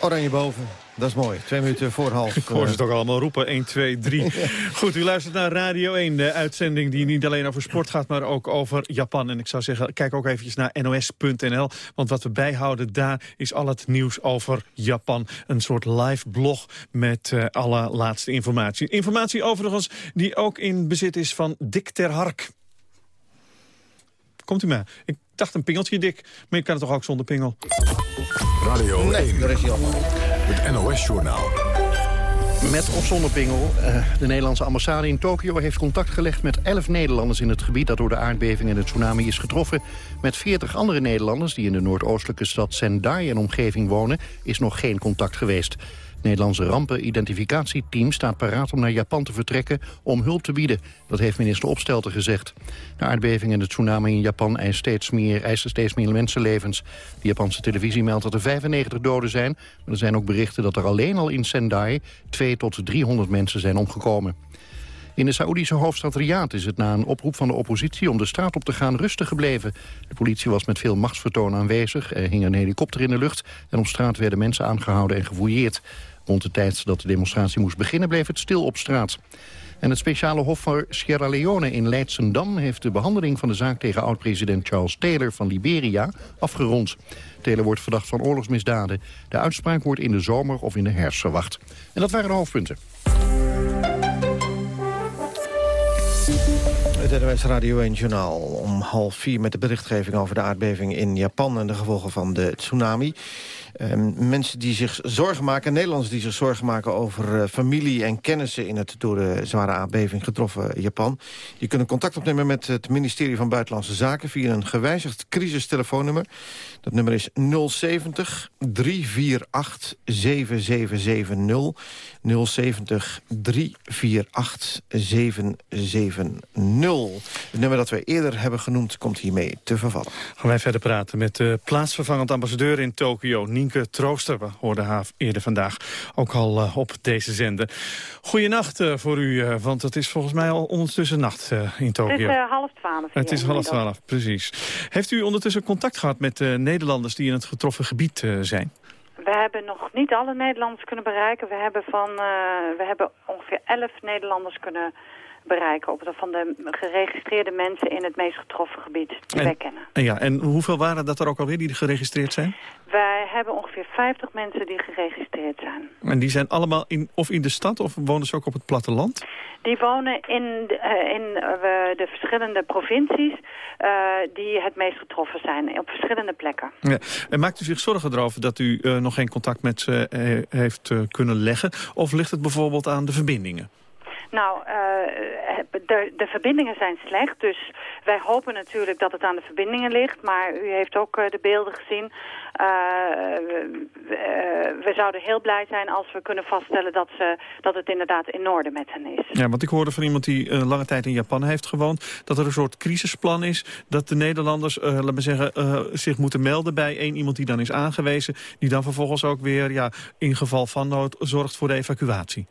Oranje boven. Dat is mooi. Twee minuten voor half. Ik hoor ze toch allemaal roepen. 1, 2, 3. Goed, u luistert naar Radio 1. De uitzending die niet alleen over sport gaat, maar ook over Japan. En ik zou zeggen, kijk ook eventjes naar nos.nl. Want wat we bijhouden daar is al het nieuws over Japan. Een soort live blog met uh, alle laatste informatie. Informatie overigens die ook in bezit is van Dick ter Hark. Komt u maar. Ik dacht een pingeltje dik, maar je kan het toch ook zonder pingel. Radio nee, 1. daar is hij al. Het NOS-journaal. Met of zonder pingel. Uh, de Nederlandse ambassade in Tokio heeft contact gelegd met 11 Nederlanders in het gebied dat door de aardbeving en het tsunami is getroffen. Met 40 andere Nederlanders die in de noordoostelijke stad Sendai en omgeving wonen is nog geen contact geweest. Nederlandse rampenidentificatieteam staat paraat om naar Japan te vertrekken om hulp te bieden. Dat heeft minister Opstelten gezegd. De aardbeving en de tsunami in Japan eisen steeds meer, eisen steeds meer mensenlevens. De Japanse televisie meldt dat er 95 doden zijn. Maar er zijn ook berichten dat er alleen al in Sendai 2 tot 300 mensen zijn omgekomen. In de Saoedische hoofdstad Riyadh is het na een oproep van de oppositie om de straat op te gaan rustig gebleven. De politie was met veel machtsvertoon aanwezig, er hing een helikopter in de lucht en op straat werden mensen aangehouden en gefouilleerd. Rond de tijd dat de demonstratie moest beginnen bleef het stil op straat. En het speciale hof voor Sierra Leone in Leidsendam... heeft de behandeling van de zaak tegen oud-president Charles Taylor van Liberia afgerond. Taylor wordt verdacht van oorlogsmisdaden. De uitspraak wordt in de zomer of in de herfst verwacht. En dat waren de hoofdpunten. Het NWS Radio 1 Journaal om half vier met de berichtgeving over de aardbeving in Japan en de gevolgen van de tsunami. Ehm, mensen die zich zorgen maken, Nederlanders die zich zorgen maken over uh, familie en kennissen in het door de zware aardbeving getroffen Japan. Die kunnen contact opnemen met het ministerie van Buitenlandse Zaken via een gewijzigd crisistelefoonnummer. Dat nummer is 070 348 7770. 070 348 770. Het nummer dat wij eerder hebben genoemd komt hiermee te vervallen. Gaan wij verder praten met de plaatsvervangend ambassadeur in Tokio, Nienke Trooster. We hoorden haar eerder vandaag ook al uh, op deze zender. Goedenacht uh, voor u, uh, want het is volgens mij al ondertussen nacht in Tokio. Het is half twaalf. Het is half twaalf, precies. Heeft u ondertussen contact gehad met Nederlanders die in het getroffen gebied zijn? We hebben nog niet alle Nederlanders kunnen bereiken. We hebben, van, we hebben ongeveer elf Nederlanders kunnen bereiken... Op de, van de geregistreerde mensen in het meest getroffen gebied die en, wij kennen. En, ja, en hoeveel waren dat er ook alweer die geregistreerd zijn? Wij hebben ongeveer 50 mensen die geregistreerd zijn. En die zijn allemaal in, of in de stad of wonen ze ook op het platteland? Die wonen in, de, uh, in uh, de verschillende provincies uh, die het meest getroffen zijn, op verschillende plekken. Ja. En maakt u zich zorgen erover dat u nog geen contact met ze heeft kunnen leggen? Of ligt het bijvoorbeeld aan de verbindingen? Nou, uh, de, de, verbindingen zijn slecht, dus wij hopen natuurlijk dat het aan de verbindingen ligt. Maar u heeft ook uh, de beelden gezien. We, zouden heel blij zijn als we kunnen vaststellen dat, ze, dat het inderdaad in orde met hen is. Ja, want ik hoorde van iemand die lange tijd in Japan heeft gewoond... dat er een soort crisisplan is, dat de Nederlanders laten we zeggen, zich moeten melden bij één iemand die dan is aangewezen... die dan vervolgens ook weer ja, in geval van nood zorgt voor de evacuatie.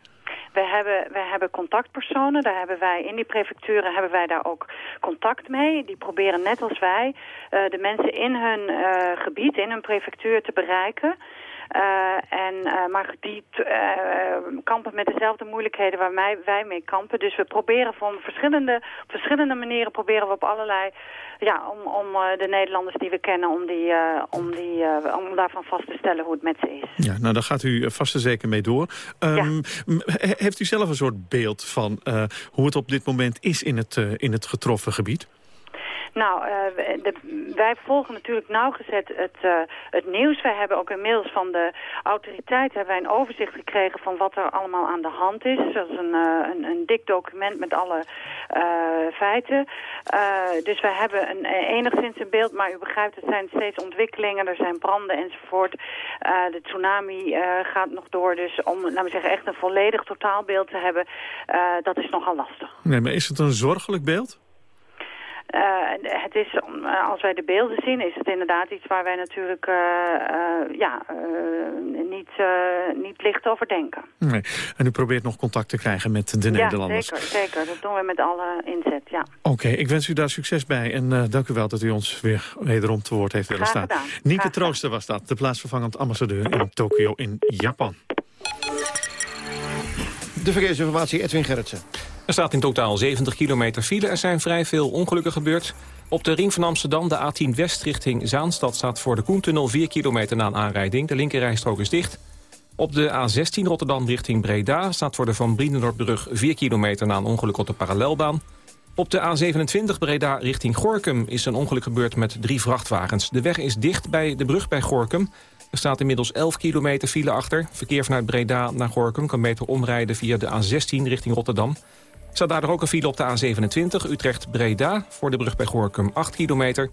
We hebben, we hebben contactpersonen, daar hebben wij in die prefecturen hebben wij daar ook contact mee. Die proberen net als wij uh, de mensen in hun uh, gebied, in hun prefectuur te bereiken. Uh, en, uh, maar die uh, kampen met dezelfde moeilijkheden waar wij, wij mee kampen. Dus we proberen van verschillende, op verschillende manieren proberen we op allerlei... Ja, om, om de Nederlanders die we kennen, om, die, om, die, om daarvan vast te stellen hoe het met ze is. Ja, nou daar gaat u vast en zeker mee door. Um, ja. Heeft u zelf een soort beeld van hoe het op dit moment is in het, in het getroffen gebied? Nou, uh, de, wij volgen natuurlijk nauwgezet het, uh, het nieuws. Wij hebben ook inmiddels van de autoriteiten hebben wij een overzicht gekregen van wat er allemaal aan de hand is. Dat is een, uh, een, een dik document met alle feiten. dus wij hebben een, enigszins een beeld, maar u begrijpt, het zijn steeds ontwikkelingen. Er zijn branden enzovoort. de tsunami gaat nog door. Dus om, laten we zeggen, echt een volledig totaalbeeld te hebben, dat is nogal lastig. Nee, maar is het een zorgelijk beeld? Uh, het is, uh, als wij de beelden zien, is het inderdaad iets waar wij natuurlijk uh, ja, niet, niet licht over denken. Nee. En u probeert nog contact te krijgen met de ja, Nederlanders? zeker, zeker. Dat doen we met alle inzet, ja. Oké, okay, ik wens u daar succes bij. En dank u wel dat u ons weer wederom te woord heeft willen staan. Nienke Trooster was dat, de plaatsvervangend ambassadeur in Tokio in Japan. De verkeersinformatie, Edwin Gerritsen. Er staat in totaal 70 kilometer file. Er zijn vrij veel ongelukken gebeurd. Op de ring van Amsterdam, de A10 West richting Zaanstad... staat voor de Koentunnel 4 kilometer na een aanrijding. De linkerrijstrook is dicht. Op de A16 Rotterdam richting Breda... staat voor de Van Brienenoordbrug 4 kilometer na een ongeluk op de parallelbaan. Op de A27 Breda richting Gorkum is een ongeluk gebeurd met drie vrachtwagens. De weg is dicht bij de brug bij Gorkum. Er staat inmiddels 11 kilometer file achter. Verkeer vanuit Breda naar Gorkum kan beter omrijden via de A16 richting Rotterdam. Er staat daardoor ook een file op de A27 Utrecht-Breda... voor de brug bij Gorkum 8 kilometer.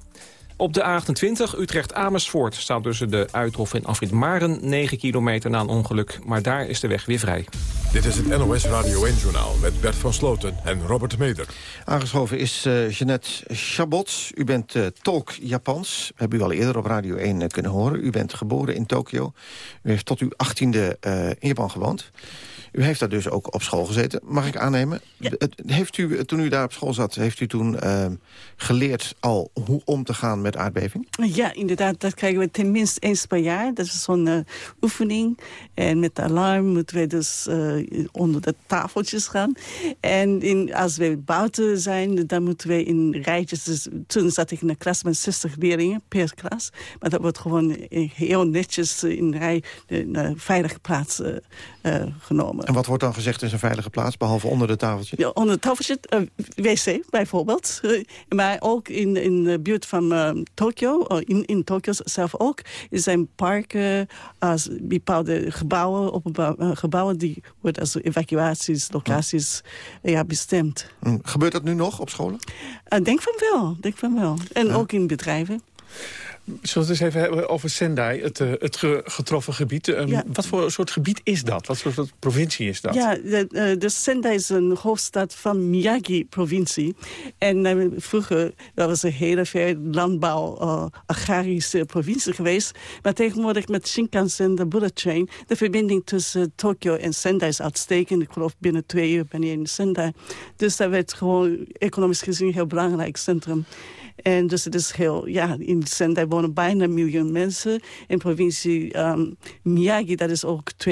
Op de A28 Utrecht-Amersfoort staat tussen de Uithof en Afrit Maren 9 kilometer na een ongeluk. Maar daar is de weg weer vrij. Dit is het NOS Radio 1-journaal met Bert van Sloten en Robert Meder. Aangeschoven is uh, Jeannette Chabot. U bent uh, tolk Japans. We hebben u al eerder op Radio 1 uh, kunnen horen. U bent geboren in Tokio. U heeft tot uw achttiende in Japan gewoond. U heeft daar dus ook op school gezeten, mag ik aannemen. Heeft u, toen u daar op school zat, heeft u toen uh, geleerd al hoe om te gaan met aardbeving? Ja, inderdaad. Dat krijgen we tenminste eens per jaar. Dat is zo'n uh, oefening. En met alarm moeten we dus uh, onder de tafeltjes gaan. En in, als we buiten zijn, dan moeten we in rijtjes... Dus, toen zat ik in een klas met 60 leerlingen per klas. Maar dat wordt gewoon heel netjes in rij naar veilige plaats genomen. En wat wordt dan gezegd in zo'n veilige plaats, behalve onder de tafeltje? Ja, onder het tafeltje, uh, wc bijvoorbeeld. Uh, maar ook in, in de buurt van Tokio, in, in Tokio zelf ook, er zijn parken als bepaalde gebouwen, openbouw, gebouwen die worden als evacuaties, locaties ja, bestemd. Hm. Gebeurt dat nu nog op scholen? denk van wel, denk van wel. En ook in bedrijven. Zullen we het eens even hebben over Sendai, het, uh, het getroffen gebied. Um, ja. Wat voor soort gebied is dat? Wat voor soort provincie is dat? Ja, de, uh, de Sendai is een hoofdstad van Miyagi-provincie. En uh, vroeger dat was een hele ver landbouw, agrarische provincie geweest. Maar tegenwoordig met Shinkansen, de bullet train... de verbinding tussen Tokio en Sendai is uitstekend. Ik geloof binnen twee uur ben je in Sendai. Dus dat werd gewoon economisch gezien een heel belangrijk centrum. En dus het is heel, ja, in Sendai wonen bijna een miljoen mensen. In provincie um, Miyagi, dat is ook 2,6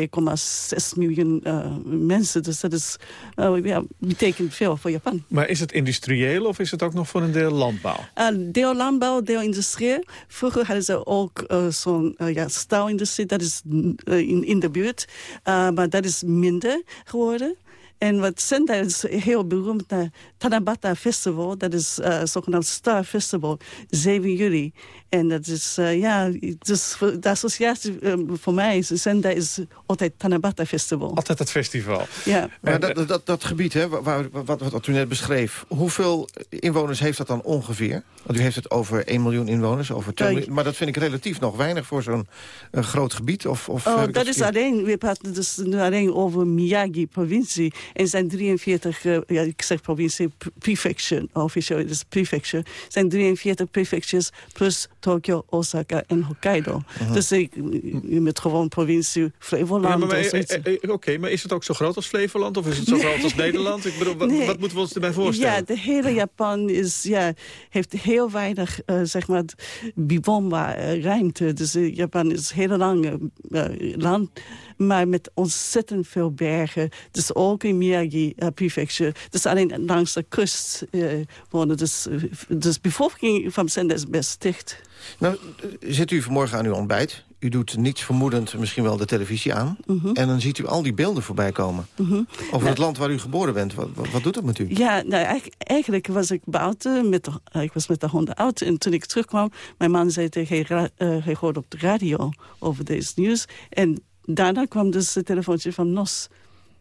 miljoen uh, mensen. Dus dat is, uh, ja, betekent veel voor Japan. Maar is het industrieel of is het ook nog voor een deel landbouw? Uh, deel landbouw, deel industrieel. Vroeger hadden ze ook uh, zo'n ja, staalindustrie, dat is in, in de buurt. maar dat is minder geworden. En wat Sendai is heel beroemd, uh, Tanabata Festival. Dat is uh, zogenaamd Star Festival, 7 juli. En dat is, uh, ja, dus de associatie um, voor mij is, Sendai is altijd Tanabata Festival. Altijd het festival. Ja. Maar dat, dat, dat gebied, hè, waar, wat, wat u net beschreef, hoeveel inwoners heeft dat dan ongeveer? Want u heeft het over 1 miljoen inwoners, over 2 miljoen, maar dat vind ik relatief nog weinig voor zo'n groot gebied. Of, of oh, dat, dat is alleen, we praten dus nu alleen over Miyagi-provincie. En zijn 43, uh, ja, ik zeg provincie, prefecture, officieel is prefecture. zijn 43 prefectures plus Tokio, Osaka en Hokkaido. Dus ik, met gewoon provincie Flevoland. Ja, eh, eh, Oké, okay, maar is het ook zo groot als Flevoland of is het zo groot als Nederland? Ik bedoel, wat, nee. wat, moeten we ons erbij voorstellen? Ja, de hele Japan is, ja, heeft heel weinig, uh, zeg maar, bewoonbare ruimte. Dus uh, Japan is een heel lang land maar met ontzettend veel bergen. Dus ook in Miyagi uh, prefecture. Dus alleen langs de kust uh, wonen. Dus, uh, dus bevolking van Sendai is best dicht. Nou, zit u vanmorgen aan uw ontbijt. U doet niets vermoedend misschien wel de televisie aan. Uh -huh. En dan ziet u al die beelden voorbij komen. Uh -huh. Over nou, het land waar u geboren bent. Wat, wat, wat doet dat met u? Ja, nou, eigenlijk, was ik buiten. Met de, ik was met de honden uit. En toen ik terugkwam, mijn man zei tegen hij, hij hoorde op de radio over deze nieuws. En daarna kwam dus het telefoontje van NOS.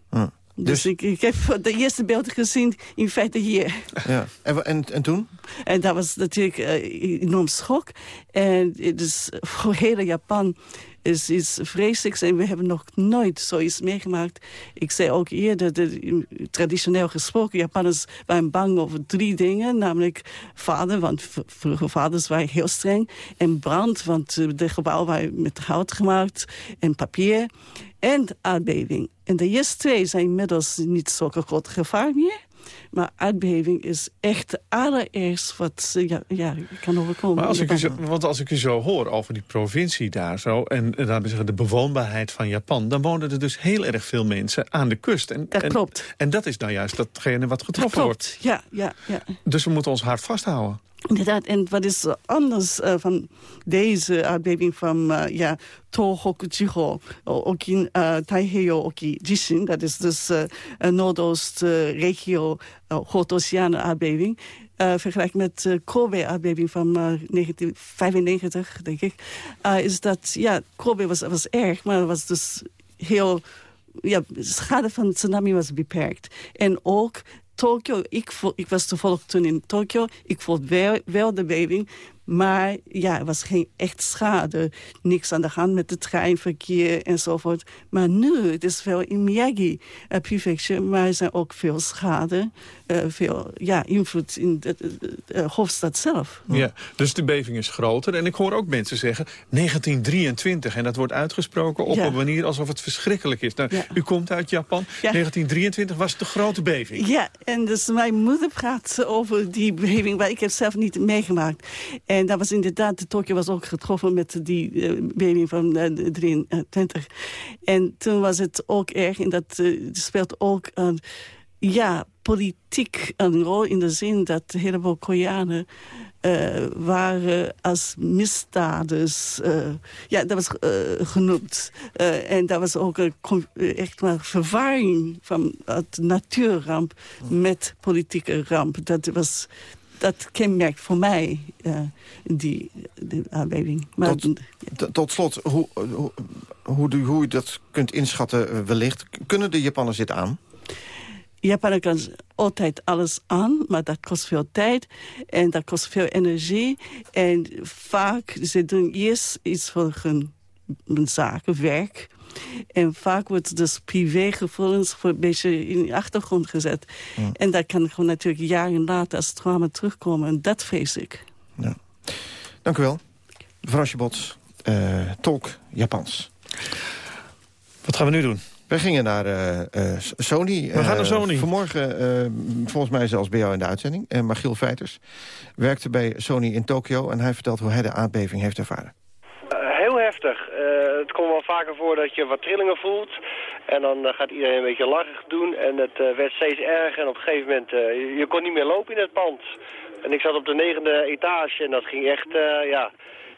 Hm. Dus, dus ik, ik, heb de eerste beelden gezien in feite hier. Ja. En, en, en toen? En dat was natuurlijk uh, enorm schok. En dus voor heel Japan is iets vreselijks. En we hebben nog nooit zoiets meegemaakt. Ik zei ook eerder, de, traditioneel gesproken... Japanners waren bang over drie dingen. Namelijk vader, want vroeger vaders waren heel streng. En brand, want de gebouwen waren met hout gemaakt. En papier. En aardbeving. En de eerste twee zijn inmiddels niet zo'n groot gevaar meer. Maar aardbeving is echt het allereerst wat ja, ja, kan overkomen. Maar als ik zo, want als ik u zo hoor over die provincie daar zo... en, en laten we zeggen de bewoonbaarheid van Japan... dan wonen er dus heel erg veel mensen aan de kust. En, dat en, klopt. En dat is nou juist datgene wat getroffen wordt. Ja, ja, ja. Dus we moeten ons hart vasthouden. Inderdaad, en wat is anders uh, van deze aardbeving van uh, ja, Tohoku Jiho, uh, Taiheiyo Oki Jishin, dat is dus uh, Noordoost-regio, uh, Groot-Oceaan aardbeving. Uh, vergelijk met Kobe-aardbeving van uh, 1995, denk ik, is dat, ja, Kobe was, was erg, maar was dus heel, ja, de schade van tsunami was beperkt. En ook Tokio, ik, ik was toevallig toen in Tokio. Ik voelde wel, de beving. Maar ja, er was geen echt schade. Niks aan de hand met het treinverkeer enzovoort. Maar nu, het is wel in Miyagi uh, prefecture, maar er zijn ook veel schade. Uh, veel ja, invloed in de, de, hoofdstad zelf. Ja, dus de beving is groter. En ik hoor ook mensen zeggen 1923. En dat wordt uitgesproken op ja. een manier alsof het verschrikkelijk is. Nou, ja. U komt uit Japan. 1923 was de grote beving. Ja, en dus mijn moeder praat over die beving, maar ik heb zelf niet meegemaakt. En dat was inderdaad, de Tokio was ook getroffen met die uh, beving van uh, 23. En toen was het ook erg, en dat uh, speelt ook een, ja, politiek een rol in de zin dat een heleboel Koreanen uh, waren als misdadigers. Uh, ja, dat was uh, genoemd. en dat was ook een, echt maar verwarring van het natuurramp met politieke ramp. Dat was dat kenmerkt voor mij uh, die, die. Maar, tot, tot slot, hoe, hoe, hoe, hoe u dat kunt inschatten wellicht. Kunnen de Japanners dit aan? Japaner kan altijd alles aan, maar dat kost veel tijd en dat kost veel energie. En vaak, ze doen eerst iets voor hun, hun zaken, werk. En vaak wordt dus privégevoelens voor een beetje in de achtergrond gezet. Ja. En dat kan gewoon natuurlijk jaren later als trauma terugkomen. En dat vrees ik. Ja. Dank u wel. Mevrouw Bots, uh, tolk Japans. Wat gaan we nu doen? We gingen naar uh, uh, Sony. We gaan naar Sony. vanmorgen, uh, volgens mij zelfs bij jou in de uitzending. En Magiel Feiters werkte bij Sony in Tokio... en hij vertelt hoe hij de aardbeving heeft ervaren. heel heftig. het komt wel vaker voor dat je wat trillingen voelt. En dan gaat iedereen een beetje lachig doen. En het werd steeds erger. En op een gegeven moment, je, je kon niet meer lopen in het pand. En ik zat op de negende etage en dat ging echt, ja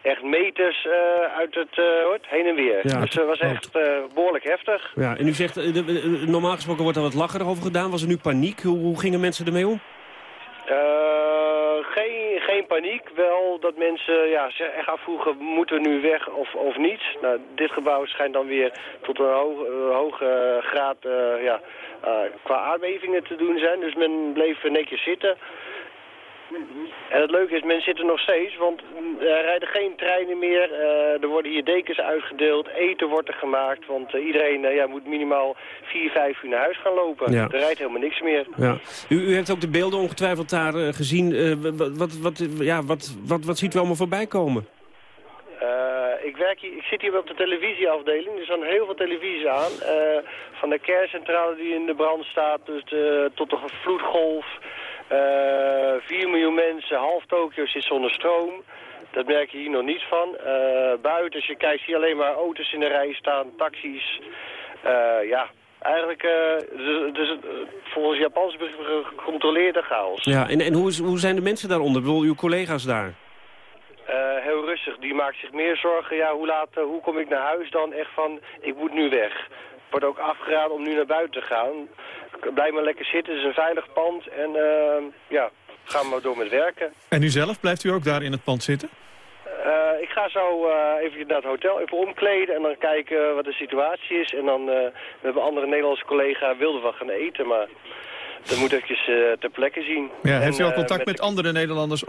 echt meters uh, uit het uh, heen en weer. Ja, dus het was echt uh, behoorlijk heftig. Ja, en u zegt, normaal gesproken wordt er wat lacher over gedaan. Was er nu paniek? Hoe, hoe gingen mensen ermee om? geen, geen paniek. Wel dat mensen ja, zich echt afvroegen, moeten we nu weg of, of niet? Nou, dit gebouw schijnt dan weer tot een hoge, hoge graad ja, qua aardbevingen te doen zijn. Dus men bleef netjes zitten. En het leuke is, men zit er nog steeds, want er rijden geen treinen meer. Uh, er worden hier dekens uitgedeeld, eten wordt er gemaakt. Want uh, iedereen uh, ja, moet minimaal vier, vijf uur naar huis gaan lopen. Ja. Er rijdt helemaal niks meer. Ja. U, u heeft ook de beelden ongetwijfeld daar gezien. wat, wat, wat, ja, wat, wat, wat ziet u allemaal voorbij komen? ik, werk hier, ik zit hier op de televisieafdeling. Er staan heel veel televisie aan. van de kerncentrale die in de brand staat dus de, tot de vloedgolf... Uh, 4 miljoen mensen, half Tokio zit zonder stroom. Dat merk je hier nog niet van. Uh, buiten, als je kijkt, zie je alleen maar auto's in de rij staan, taxis. Uh, ja, eigenlijk, dus, dus, volgens Japans gecontroleerde chaos. Ja, en, en hoe, is, hoe zijn de mensen daaronder? Bedoel, uw collega's daar? heel rustig. Die maakt zich meer zorgen. Ja, hoe laat, hoe kom ik naar huis dan? Echt van, ik moet nu weg wordt ook afgeraden om nu naar buiten te gaan. Blijf maar lekker zitten, het is een veilig pand en uh, ja, gaan we door met werken. En u zelf, blijft u ook daar in het pand zitten? Uh, ik ga zo uh, even naar het hotel, even omkleden en dan kijken wat de situatie is. En dan uh, we hebben andere Nederlandse collega wilden we gaan eten, maar dat moet eventjes ter plekke zien. Ja, heeft u al contact met, met andere Nederlanders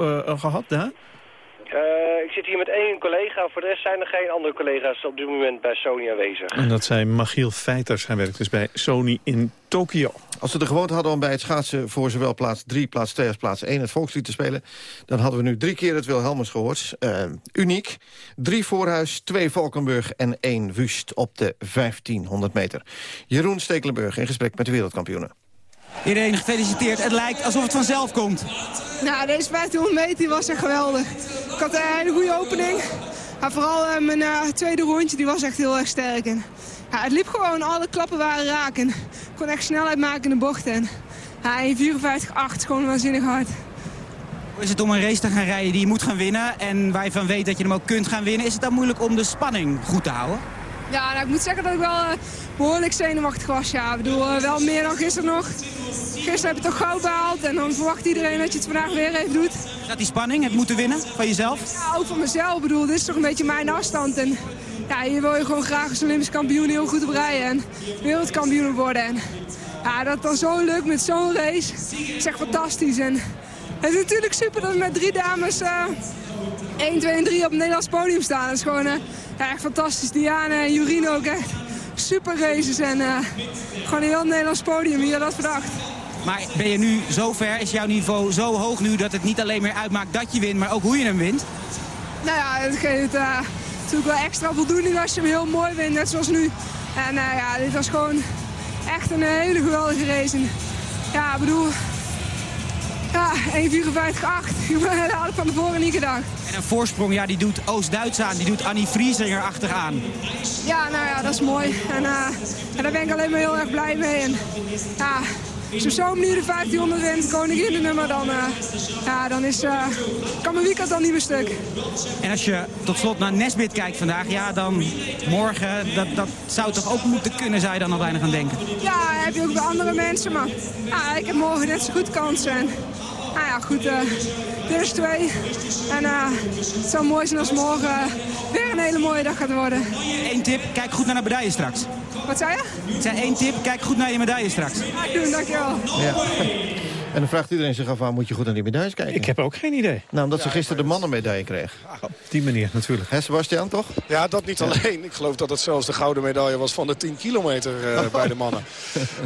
gehad daar? Uh, ik zit hier met één collega. Voor de rest zijn er geen andere collega's op dit moment bij Sony aanwezig. En dat zijn Magiel Feiters. Hij werkt dus bij Sony in Tokio. Als we de gewoonte hadden om bij het schaatsen voor zowel plaats 3, plaats 2 als plaats 1 het volkslied te spelen... dan hadden we nu drie keer het Wilhelmus gehoord. Uh, uniek. Drie Voorhuis, twee Valkenburg en één Wust op de 1500 meter. Jeroen Stekelenburg in gesprek met de wereldkampioenen. Iedereen gefeliciteerd. Het lijkt alsof het vanzelf komt. Nou, deze 1500 meter was echt geweldig. Ik had een hele goede opening. Maar vooral uh, mijn uh, tweede rondje die was echt heel erg sterk. En, ja, het liep gewoon, alle klappen waren raken. Ik kon echt snelheid maken in de bochten. Ja, in 54-8 gewoon waanzinnig hard. Hoe is het om een race te gaan rijden die je moet gaan winnen... en waar je van weet dat je hem ook kunt gaan winnen? Is het dan moeilijk om de spanning goed te houden? Ja, nou, ik moet zeggen dat ik wel uh, behoorlijk zenuwachtig was. Ja. Ik bedoel, wel meer dan gisteren nog. Gisteren heb je toch goud behaald en dan verwacht iedereen dat je het vandaag weer even doet. Is dat die spanning, het moeten winnen van jezelf? Ja, ook van mezelf. Ik bedoel, dit is toch een beetje mijn afstand. En ja, hier wil je gewoon graag als Olympisch kampioen heel goed op rijden en wereldkampioen worden. En ja, dat dan zo lukt met zo'n race, is echt fantastisch. En het is natuurlijk super dat we met drie dames uh, 1, 2 en 3 op het Nederlands podium staan. Dat is gewoon ja, echt fantastisch. Diane en Jurien ook echt super races. En gewoon een heel Nederlands podium. Wie had dat verdacht? Maar ben je nu zo ver, is jouw niveau zo hoog nu... dat het niet alleen meer uitmaakt dat je wint, maar ook hoe je hem wint? Nou ja, het geeft uh, natuurlijk wel extra voldoening als je hem heel mooi wint, net zoals nu. En uh, ja, dit was gewoon echt een hele geweldige race. En, ja, ik bedoel... Ja, 1.54.8. Dat had ik van tevoren niet gedacht. En een voorsprong, ja, die doet Oost-Duits aan. Die doet Annie Vriesinger achteraan. Ja, nou ja, dat is mooi. En, uh, en daar ben ik alleen maar heel erg blij mee. En, ja, als je op zo'n manier de 1500 wint, koninginnennummer, dan, uh, ja, dan is, uh, kan mijn weekend dan niet meer stuk. En als je tot slot naar Nesbit kijkt vandaag, ja, dan morgen, dat, dat zou toch ook moeten kunnen, zou je dan al weinig aan denken? Ja, heb je ook bij andere mensen, maar ja, ik heb morgen net zo goed kansen. Nou ja, goed, uh, dit is twee. En uh, het zou mooi zijn als morgen weer een hele mooie dag gaat worden. Eén tip, kijk goed naar de medaille straks. Wat zei je? Het zijn één tip, kijk goed naar je medaille straks. Ja, doen, dankjewel. Ja. En dan vraagt iedereen zich af, waar moet je goed naar die medailles kijken? Ik heb ook geen idee. Nou, omdat ze gisteren de mannenmedaille kreeg. Op die manier natuurlijk. Hè, Sebastian, toch? Ja, dat niet alleen. Ik geloof dat het zelfs de gouden medaille was van de 10 kilometer uh, bij de mannen.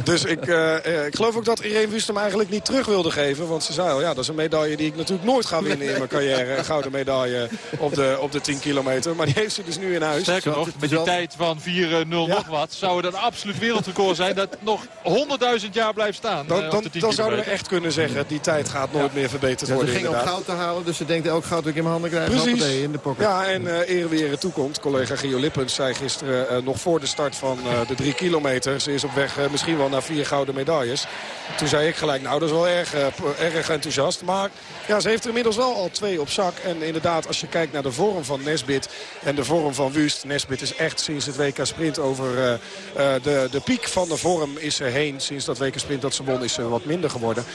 dus ik, uh, ik geloof ook dat Irene Wust hem eigenlijk niet terug wilde geven. Want ze zei al, ja, dat is een medaille die ik natuurlijk nooit ga winnen in mijn carrière. Een gouden medaille op de, op de 10 kilometer. Maar die heeft ze dus nu in huis. Sterker nog, met die tijd van 4-0 ja. nog wat... zou dat absoluut wereldrecord zijn dat nog 100.000 jaar blijft staan. Dan, dan, dan zouden we echt kunnen zeggen, die tijd gaat nooit meer verbeterd worden. Ze ging om goud te halen, dus ze denkt elk goud dat ik in mijn handen krijg. Precies. in de pocket. Ja, en uh, eer weer toekomt. Collega Gio Lippens zei gisteren uh, nog voor de start van uh, de drie kilometer. Ze is op weg misschien wel naar vier gouden medailles. Toen zei ik gelijk, nou dat is wel erg, erg enthousiast. Maar ja, ze heeft er inmiddels wel al twee op zak. En inderdaad, als je kijkt naar de vorm van Nesbit en de vorm van Wust. Nesbit is echt sinds het WK Sprint over de, de piek van de vorm is er heen. Sinds dat WK Sprint dat ze won is ze wat minder geworden.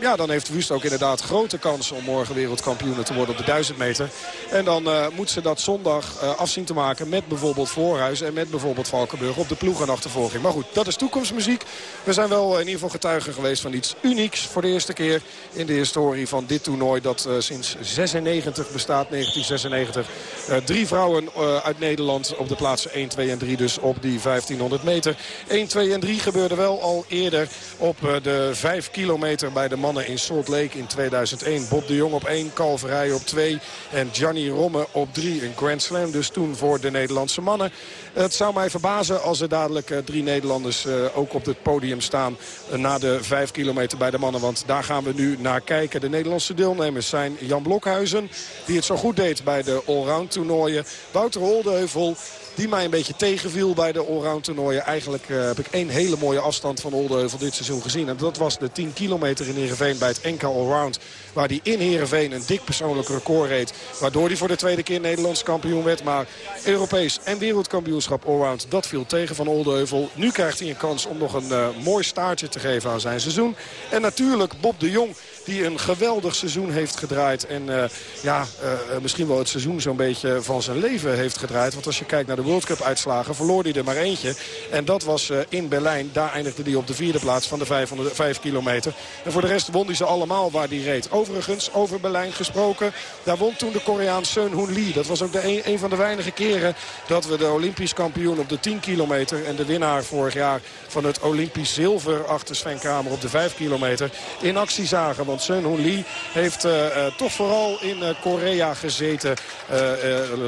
Ja, dan heeft Wust ook inderdaad grote kansen om morgen wereldkampioen te worden op de 1000 meter. En dan uh, moet ze dat zondag uh, afzien te maken met bijvoorbeeld Voorhuis en met bijvoorbeeld Valkenburg op de ploegenachtervolging. Maar goed, dat is toekomstmuziek. We zijn wel in ieder geval getuigen geweest van iets unieks voor de eerste keer in de historie van dit toernooi dat uh, sinds 96 bestaat, 1996. drie vrouwen uit Nederland op de plaatsen 1, 2 en 3 dus op die 1500 meter. 1, 2 en 3 gebeurde wel al eerder op de 5 kilometer bij de mannen in Salt Lake in 2001. Bob de Jong op 1, Calverij op 2 en Gianni Romme op 3. Een Grand Slam dus toen voor de Nederlandse mannen. Het zou mij verbazen als er dadelijk uh, drie Nederlanders uh, ook op het podium staan... Uh, na de 5 kilometer bij de mannen. Want daar gaan we nu naar kijken. De Nederlandse deelnemers zijn Jan Blokhuizen... die het zo goed deed bij de allround toernooien. Wouter Holdeheuvel die mij een beetje tegenviel bij de allround toernooien. Eigenlijk uh, heb ik één hele mooie afstand van Oldeheuvel dit seizoen gezien. En dat was de 10 kilometer in Heerenveen bij het NK Allround. Waar hij in Heerenveen een dik persoonlijk record reed. Waardoor hij voor de tweede keer Nederlands kampioen werd. Maar Europees en wereldkampioenschap allround, dat viel tegen van Oldeheuvel. Nu krijgt hij een kans om nog een uh, mooi staartje te geven aan zijn seizoen. En natuurlijk Bob de Jong die een geweldig seizoen heeft gedraaid. En uh, ja, uh, misschien wel het seizoen zo'n beetje van zijn leven heeft gedraaid. Want als je kijkt naar de World Cup uitslagen, verloor hij er maar eentje. En dat was in Berlijn. Daar eindigde hij op de vierde plaats van de 500, 5 kilometer. En voor de rest won hij ze allemaal waar hij reed. Overigens, over Berlijn gesproken. Daar won toen de Koreaan Seun Hoon Lee. Dat was ook de een, een van de weinige keren dat we de Olympisch kampioen op de 10 kilometer... en de winnaar vorig jaar van het Olympisch zilver achter Sven Kramer op de 5 kilometer... in actie zagen. Want Seun Hoon Lee heeft uh, uh, toch vooral in uh, Korea gezeten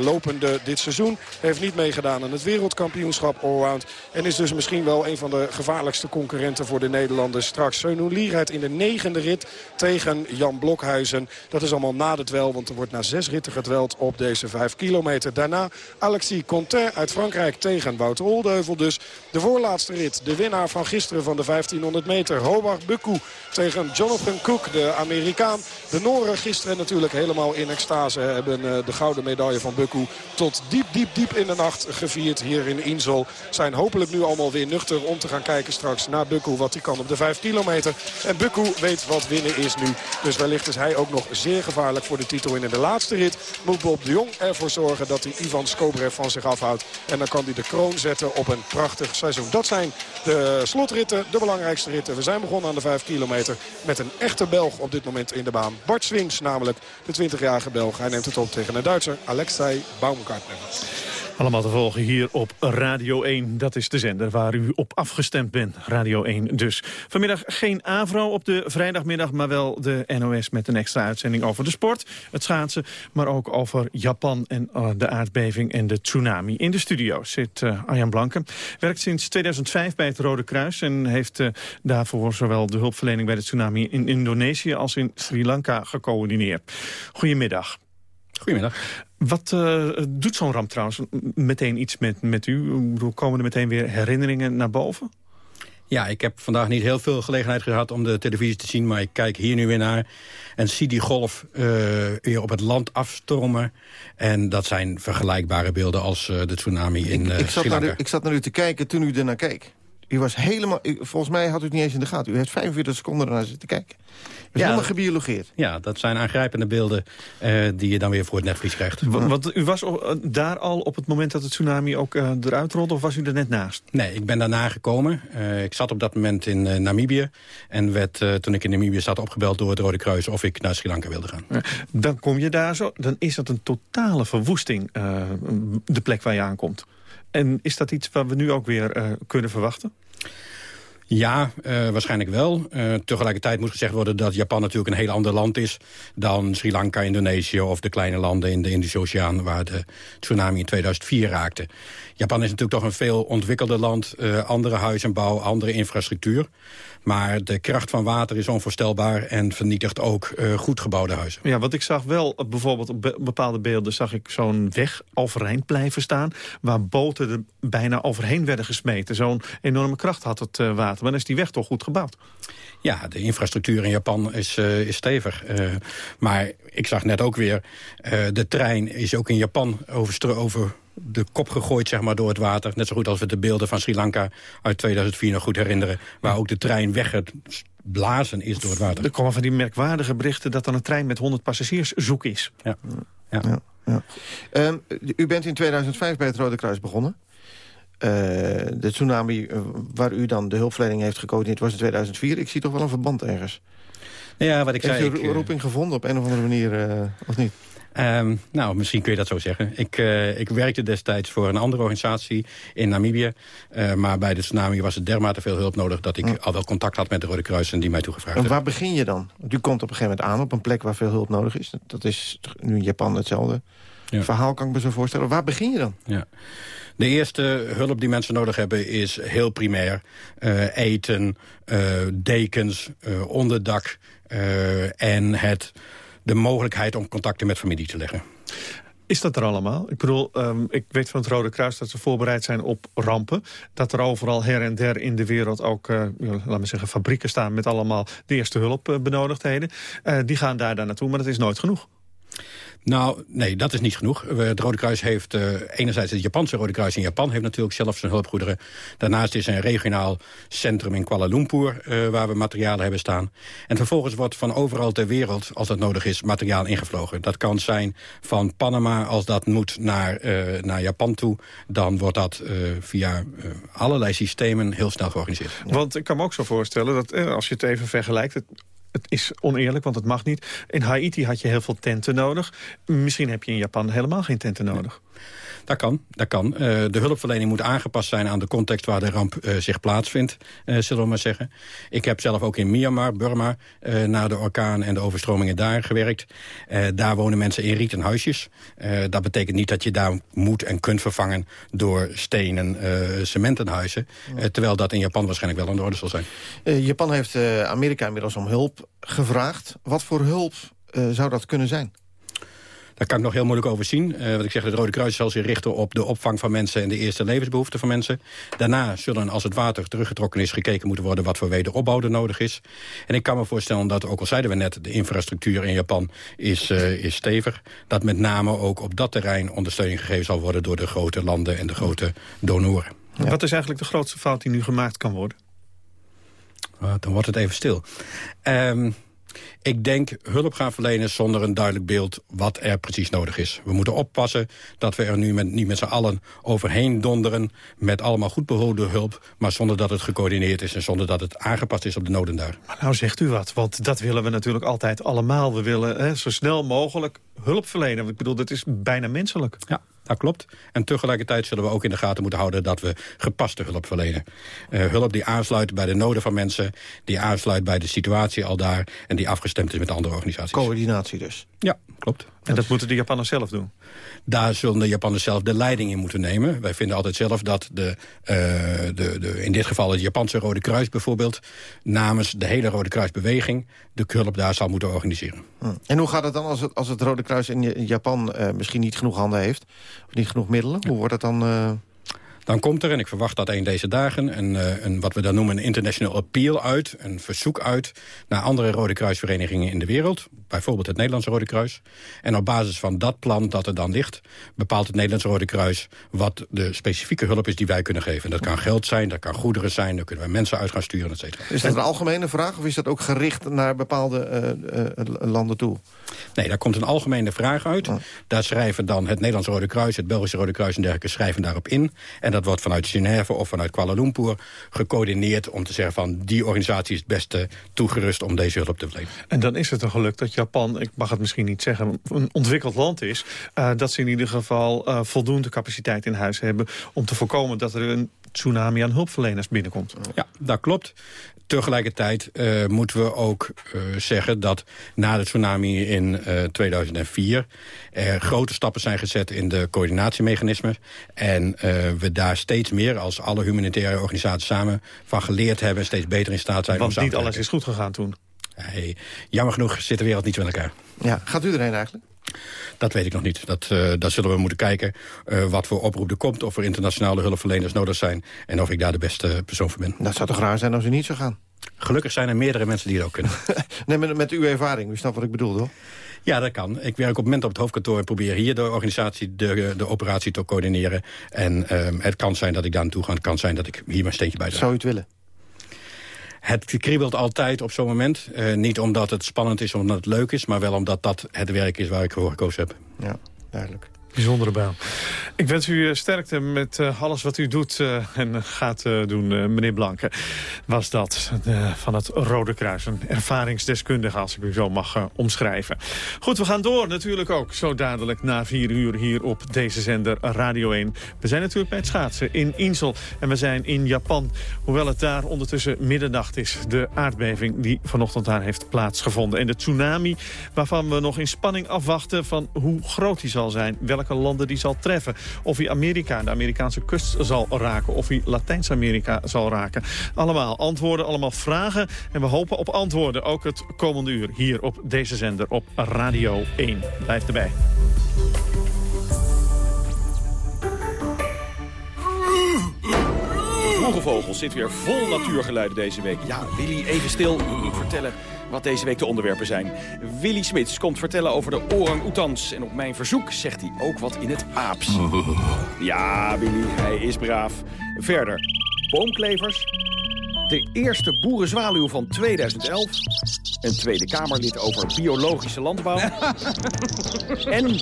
lopende dit seizoen. Heeft niet meegedaan aan het wereldkampioenschap allround. En is dus misschien wel een van de gevaarlijkste concurrenten voor de Nederlanders straks. Seun Hoon Lee rijdt in de negende rit tegen Jan Blokhuizen. Dat is allemaal na de dwel, want er wordt na zes ritten gedweld op deze vijf kilometer. Daarna Alexis Contain uit Frankrijk tegen Wouter Oldeheuvel. Dus de voorlaatste rit, de winnaar van gisteren van de 1500 meter. Hobart Bukku tegen Jonathan Cook, de Amerikaan. De Noren gisteren natuurlijk helemaal in extase hebben de gouden medaille van Bukku tot diep, diep, diep in de nacht gevierd hier in Insel. Zijn hopelijk nu allemaal weer nuchter om te gaan kijken straks naar Bukku wat hij kan op de 5 kilometer. En Bukku weet wat winnen is nu. Dus wellicht is hij ook nog zeer gevaarlijk voor de titel. En in de laatste rit moet Bob de Jong ervoor zorgen dat hij Ivan Skobrev van zich afhoudt. En dan kan hij de kroon zetten op een prachtig seizoen. Dat zijn de slotritten, de belangrijkste ritten. We zijn begonnen aan de 5 kilometer met een echte bel Op dit moment in de baan. Bart Swings namelijk, de 20-jarige Belg. Hij neemt het op tegen een Duitser, Alexei Baumgartner. Allemaal te volgen hier op Radio 1. Dat is de zender waar u op afgestemd bent. Radio 1 dus. Vanmiddag geen AVRO op de vrijdagmiddag... maar wel de NOS met een extra uitzending over de sport, het schaatsen... maar ook over Japan en uh, de aardbeving en de tsunami. In de studio zit uh, Arjan Blanke. Werkt sinds 2005 bij het Rode Kruis... en heeft uh, daarvoor zowel de hulpverlening bij de tsunami in Indonesië... als in Sri Lanka gecoördineerd. Goedemiddag. Goedemiddag. Wat uh, doet zo'n ramp trouwens meteen iets met, met u? Hoe komen er meteen weer herinneringen naar boven? Ja, ik heb vandaag niet heel veel gelegenheid gehad om de televisie te zien... maar ik kijk hier nu weer naar en zie die golf uh, weer op het land afstromen. En dat zijn vergelijkbare beelden als uh, de tsunami in uh, ik, ik, zat naar u, ik zat naar u te kijken toen u ernaar keek. U was helemaal, volgens mij had u het niet eens in de gaten. U heeft 45 seconden naar zitten kijken. U is ja, helemaal gebiologeerd. Ja, dat zijn aangrijpende beelden uh, die je dan weer voor het netvlies krijgt. Want, want u was daar al op het moment dat het tsunami ook uh, eruit rolde... of was u er net naast? Nee, ik ben daarna gekomen. Uh, ik zat op dat moment in uh, Namibië. En werd toen ik in Namibië zat opgebeld door het Rode Kruis... of ik naar Sri Lanka wilde gaan. Dan kom je daar zo. Dan is dat een totale verwoesting, de plek waar je aankomt. En is dat iets wat we nu ook weer kunnen verwachten? Ja, uh, waarschijnlijk wel. Uh, tegelijkertijd moet gezegd worden dat Japan natuurlijk een heel ander land is... dan Sri Lanka, Indonesië of de kleine landen in de Indische Oceaan... waar de tsunami in 2004 raakte. Japan is natuurlijk toch een veel ontwikkelder land. Uh, andere huizenbouw, andere infrastructuur. Maar de kracht van water is onvoorstelbaar en vernietigt ook uh, goed gebouwde huizen. Ja, wat ik zag wel, bijvoorbeeld op bepaalde beelden... zag ik zo'n weg overeind blijven staan... waar boten er bijna overheen werden gesmeten. Zo'n enorme kracht had het uh, water. Maar dan is die weg toch goed gebouwd? Ja, de infrastructuur in Japan is, uh, is stevig. Maar ik zag net ook weer, de trein is ook in Japan over, over de kop gegooid zeg maar, door het water. Net zo goed als we de beelden van Sri Lanka uit 2004 nog goed herinneren. Waar ook de trein weggeblazen is door het water. Er komen van die merkwaardige berichten dat dan een trein met 100 passagiers zoek is. Ja. ja. ja, ja. Um, u bent in 2005 bij het Rode Kruis begonnen. Uh, de tsunami uh, waar u dan de hulpverlening heeft gecoördineerd was in 2004. Ik zie toch wel een verband ergens. Ja, wat ik Heeft zei... u roeping gevonden op een of andere manier, uh, of niet? Um, nou, misschien kun je dat zo zeggen. Ik, uh, ik werkte destijds voor een andere organisatie in Namibië. Uh, maar bij de tsunami was er dermate veel hulp nodig... dat ik hm. al wel contact had met de Rode Kruis en die mij toegevraagd En waar begin je dan? U komt op een gegeven moment aan op een plek waar veel hulp nodig is. Dat is nu in Japan hetzelfde ja. verhaal, kan ik me zo voorstellen. Waar begin je dan? Ja. De eerste hulp die mensen nodig hebben is heel primair. Uh, eten, dekens, onderdak en het de mogelijkheid om contacten met familie te leggen. Is dat er allemaal? Ik bedoel, um, ik weet van het Rode Kruis dat ze voorbereid zijn op rampen. Dat er overal her en der in de wereld ook, uh, laten we zeggen, fabrieken staan... met allemaal de eerste hulpbenodigdheden. Uh, die gaan daar dan naartoe, maar dat is nooit genoeg. Nou, nee, dat is niet genoeg. Het Rode Kruis heeft, uh, enerzijds het Japanse Rode Kruis in Japan... heeft natuurlijk zelf zijn hulpgoederen. Daarnaast is er een regionaal centrum in Kuala Lumpur... Uh, waar we materialen hebben staan. En vervolgens wordt van overal ter wereld, als dat nodig is... materiaal ingevlogen. Dat kan zijn van Panama, als dat moet naar, naar Japan toe... dan wordt dat via allerlei systemen heel snel georganiseerd. Want ik kan me ook zo voorstellen dat als je het even vergelijkt... Het het is oneerlijk, want het mag niet. In Haiti had je heel veel tenten nodig. Misschien heb je in Japan helemaal geen tenten nodig. Dat kan, dat kan. Uh, de hulpverlening moet aangepast zijn aan de context waar de ramp uh, zich plaatsvindt, uh, zullen we maar zeggen. Ik heb zelf ook in Myanmar, Burma, na de orkaan en de overstromingen daar gewerkt. daar wonen mensen in rieten huisjes. dat betekent niet dat je daar moet en kunt vervangen door stenen, cementenhuizen. terwijl dat in Japan waarschijnlijk wel aan de orde zal zijn. Japan heeft Amerika inmiddels om hulp gevraagd. Wat voor hulp zou dat kunnen zijn? Daar kan ik nog heel moeilijk over zien. Uh, wat ik zeg, het Rode Kruis zal zich richten op de opvang van mensen... en de eerste levensbehoeften van mensen. Daarna zullen, als het water teruggetrokken is... gekeken moeten worden wat voor wederopbouw er nodig is. En ik kan me voorstellen dat, ook al zeiden we net... de infrastructuur in Japan is, uh, is stevig... dat met name ook op dat terrein ondersteuning gegeven zal worden... door de grote landen en de grote donoren. Ja. Wat is eigenlijk de grootste fout die nu gemaakt kan worden? Uh, dan wordt het even stil. Um, Ik denk hulp gaan verlenen zonder een duidelijk beeld wat er precies nodig is. We moeten oppassen dat we er nu met, niet met z'n allen overheen donderen... met allemaal goed behoorde hulp, maar zonder dat het gecoördineerd is... en zonder dat het aangepast is op de noden daar. Maar nou zegt u wat, want dat willen we natuurlijk altijd allemaal. We willen hè, zo snel mogelijk hulp verlenen. Ik bedoel, dat is bijna menselijk. Ja, dat klopt. En tegelijkertijd zullen we ook in de gaten moeten houden... dat we gepaste hulp verlenen. Uh, hulp die aansluit bij de noden van mensen... die aansluit bij de situatie al daar... en die afgestemd is met andere organisaties. Coördinatie dus. Ja, klopt. En dat moeten de Japanners zelf doen? Daar zullen de Japanners zelf de leiding in moeten nemen. Wij vinden altijd zelf dat de, uh, de, de, in dit geval het Japanse Rode Kruis bijvoorbeeld... namens de hele Rode Kruisbeweging de hulp daar zal moeten organiseren. Hm. En hoe gaat het dan als het, als het Rode Kruis in Japan uh, misschien niet genoeg handen heeft? Of niet genoeg middelen? Hoe wordt het dan... Uh... Dan komt er, en ik verwacht dat een deze dagen... Een, een, wat we dan noemen een international appeal uit. Een verzoek uit naar andere Rode Kruisverenigingen in de wereld. Bijvoorbeeld het Nederlandse Rode Kruis. En op basis van dat plan dat er dan ligt... bepaalt het Nederlandse Rode Kruis wat de specifieke hulp is die wij kunnen geven. Dat kan geld zijn, dat kan goederen zijn... daar kunnen we mensen uit gaan sturen, et cetera. Is dat een algemene vraag of is dat ook gericht naar bepaalde uh, uh, landen toe? Nee, daar komt een algemene vraag uit. Oh. Daar schrijven dan het Nederlandse Rode Kruis, het Belgische Rode Kruis en dergelijke... schrijven daarop in. En dat wordt vanuit Genève of vanuit Kuala Lumpur gecoördineerd... om te zeggen van die organisatie is het beste toegerust om deze hulp te verlenen. En dan is het een geluk dat Japan, ik mag het misschien niet zeggen... een ontwikkeld land is, uh, dat ze in ieder geval uh, voldoende capaciteit in huis hebben... om te voorkomen dat er een tsunami aan hulpverleners binnenkomt. Ja, dat klopt. Tegelijkertijd uh, moeten we ook uh, zeggen dat na de tsunami in uh, 2004... er grote stappen zijn gezet in de coördinatiemechanismen. En we daar steeds meer als alle humanitaire organisaties samen van geleerd hebben... en steeds beter in staat zijn Want om niet alles is goed gegaan toen. Hey, jammer genoeg zit de wereld niet zo in elkaar. Ja, gaat u erheen eigenlijk? Dat weet ik nog niet. Dat, uh, dat zullen we moeten kijken uh, wat voor oproep er komt... of er internationale hulpverleners nodig zijn... en of ik daar de beste persoon voor ben. Dat zou toch raar zijn als u niet zou gaan? Gelukkig zijn er meerdere mensen die het ook kunnen. nee, met, met uw ervaring, u snapt wat ik bedoel, toch? Ja, dat kan. Ik werk op het moment op het hoofdkantoor... en probeer hier de organisatie, de, de operatie te coördineren. En uh, het kan zijn dat ik daar naartoe ga. Het kan zijn dat ik hier mijn steentje bij draag. Zou u het willen? Het kriebelt altijd op zo'n moment. Uh, niet omdat het spannend is, omdat het leuk is... maar wel omdat dat het werk is waar ik voor gekozen heb. Ja, duidelijk. Bijzondere baan. Ik wens u sterkte met uh, alles wat u doet uh, en gaat doen, meneer Blanke. Was dat van het Rode Kruis. Een ervaringsdeskundige, als ik u zo mag omschrijven. Goed, we gaan door natuurlijk ook zo dadelijk na vier uur hier op deze zender Radio 1. We zijn natuurlijk bij het schaatsen in Insel en we zijn in Japan. Hoewel het daar ondertussen middernacht is. De aardbeving die vanochtend daar heeft plaatsgevonden. En de tsunami waarvan we nog in spanning afwachten van hoe groot die zal zijn. Welke welke landen die zal treffen. Of hij Amerika, de Amerikaanse kust zal raken. Of hij Latijns-Amerika zal raken. Allemaal antwoorden, allemaal vragen. En we hopen op antwoorden ook het komende uur hier op deze zender op Radio 1. Blijf erbij. Vroege Vogels zit weer vol natuurgeluiden deze week. Ja, Willy, even stil. Vertellen wat deze week de onderwerpen zijn. Willy Smits komt vertellen over de orang-oetans. En op mijn verzoek zegt hij ook wat in het aaps. Ja, Willy, hij is braaf. Verder, boomklevers. De eerste boerenzwaluw van 2011. Een Tweede Kamerlid over biologische landbouw. en een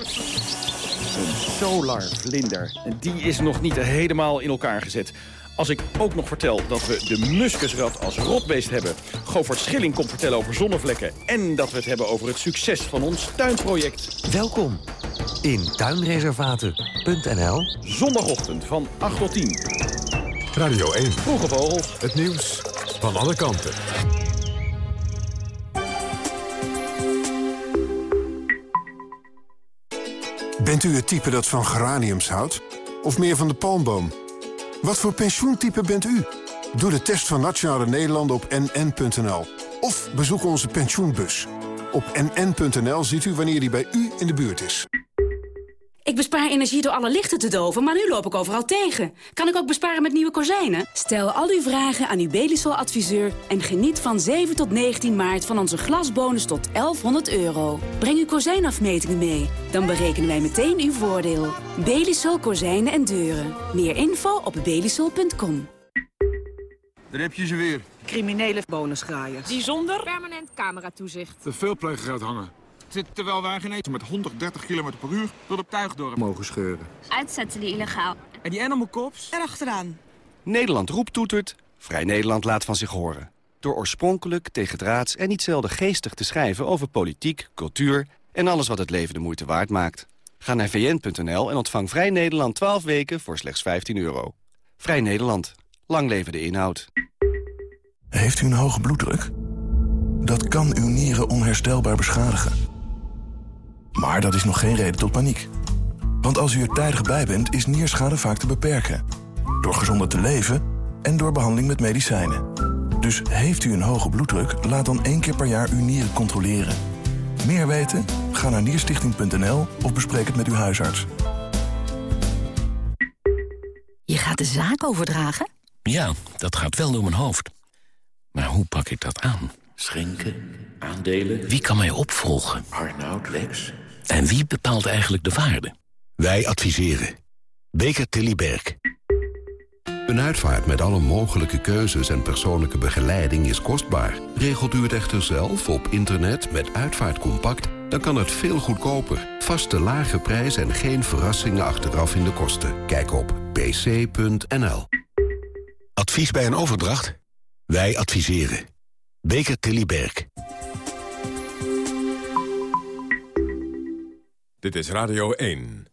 solarvlinder. Die is nog niet helemaal in elkaar gezet. Als ik ook nog vertel dat we de muskusrat als rotbeest hebben... Govert Schilling komt vertellen over zonnevlekken... en dat we het hebben over het succes van ons tuinproject. Welkom in tuinreservaten.nl. Zondagochtend van 8 tot 10. Radio 1. Vroege Vogels. Het nieuws van alle kanten. Bent u het type dat van geraniums houdt? Of meer van de palmboom? Wat voor pensioentype bent u? Doe de test van Nationale Nederlanden op nn.nl. Of bezoek onze pensioenbus. Op nn.nl ziet u wanneer die bij u in de buurt is. Ik bespaar energie door alle lichten te doven, maar nu loop ik overal tegen. Kan ik ook besparen met nieuwe kozijnen? Stel al uw vragen aan uw Belisol-adviseur... en geniet van 7 tot 19 maart van onze glasbonus tot 1100 euro. Breng uw kozijnafmetingen mee. Dan berekenen wij meteen uw voordeel. Belisol Kozijnen en Deuren. Meer info op belisol.com. Daar heb je ze weer. criminele bonusgraaiers. Die zonder permanent cameratoezicht. De veelpleger hangen. Terwijl wij geen eten met 130 km per uur door de tuigdorp mogen scheuren. Uitzetten die illegaal. En die animal cops? Erachteraan. Nederland roept toetert, Vrij Nederland laat van zich horen. Door oorspronkelijk, tegendraads en niet zelden geestig te schrijven over politiek, cultuur en alles wat het leven de moeite waard maakt. Ga naar vn.nl en ontvang Vrij Nederland 12 weken voor slechts 15 euro. Vrij Nederland. Lang leven de inhoud. Heeft u een hoge bloeddruk? Dat kan uw nieren onherstelbaar beschadigen. Maar dat is nog geen reden tot paniek. Want als u er tijdig bij bent, is nierschade vaak te beperken. Door gezonder te leven en door behandeling met medicijnen. Dus heeft u een hoge bloeddruk, laat dan één keer per jaar uw nieren controleren. Meer weten? Ga naar nierstichting.nl of bespreek het met uw huisarts. Je gaat de zaak overdragen? Ja, dat gaat wel door mijn hoofd. Maar hoe pak ik dat aan? Schenken, aandelen. Wie kan mij opvolgen? Arnoud, Lex. En wie bepaalt eigenlijk de waarde? Wij adviseren. Beker Tilly Berg. Een uitvaart met alle mogelijke keuzes en persoonlijke begeleiding is kostbaar. Regelt u het echter zelf op internet met Uitvaart Compact... dan kan het veel goedkoper. Vaste lage prijs en geen verrassingen achteraf in de kosten. Kijk op pc.nl. Advies bij een overdracht? Wij adviseren. Beker Tilly Berg. Dit is Radio 1.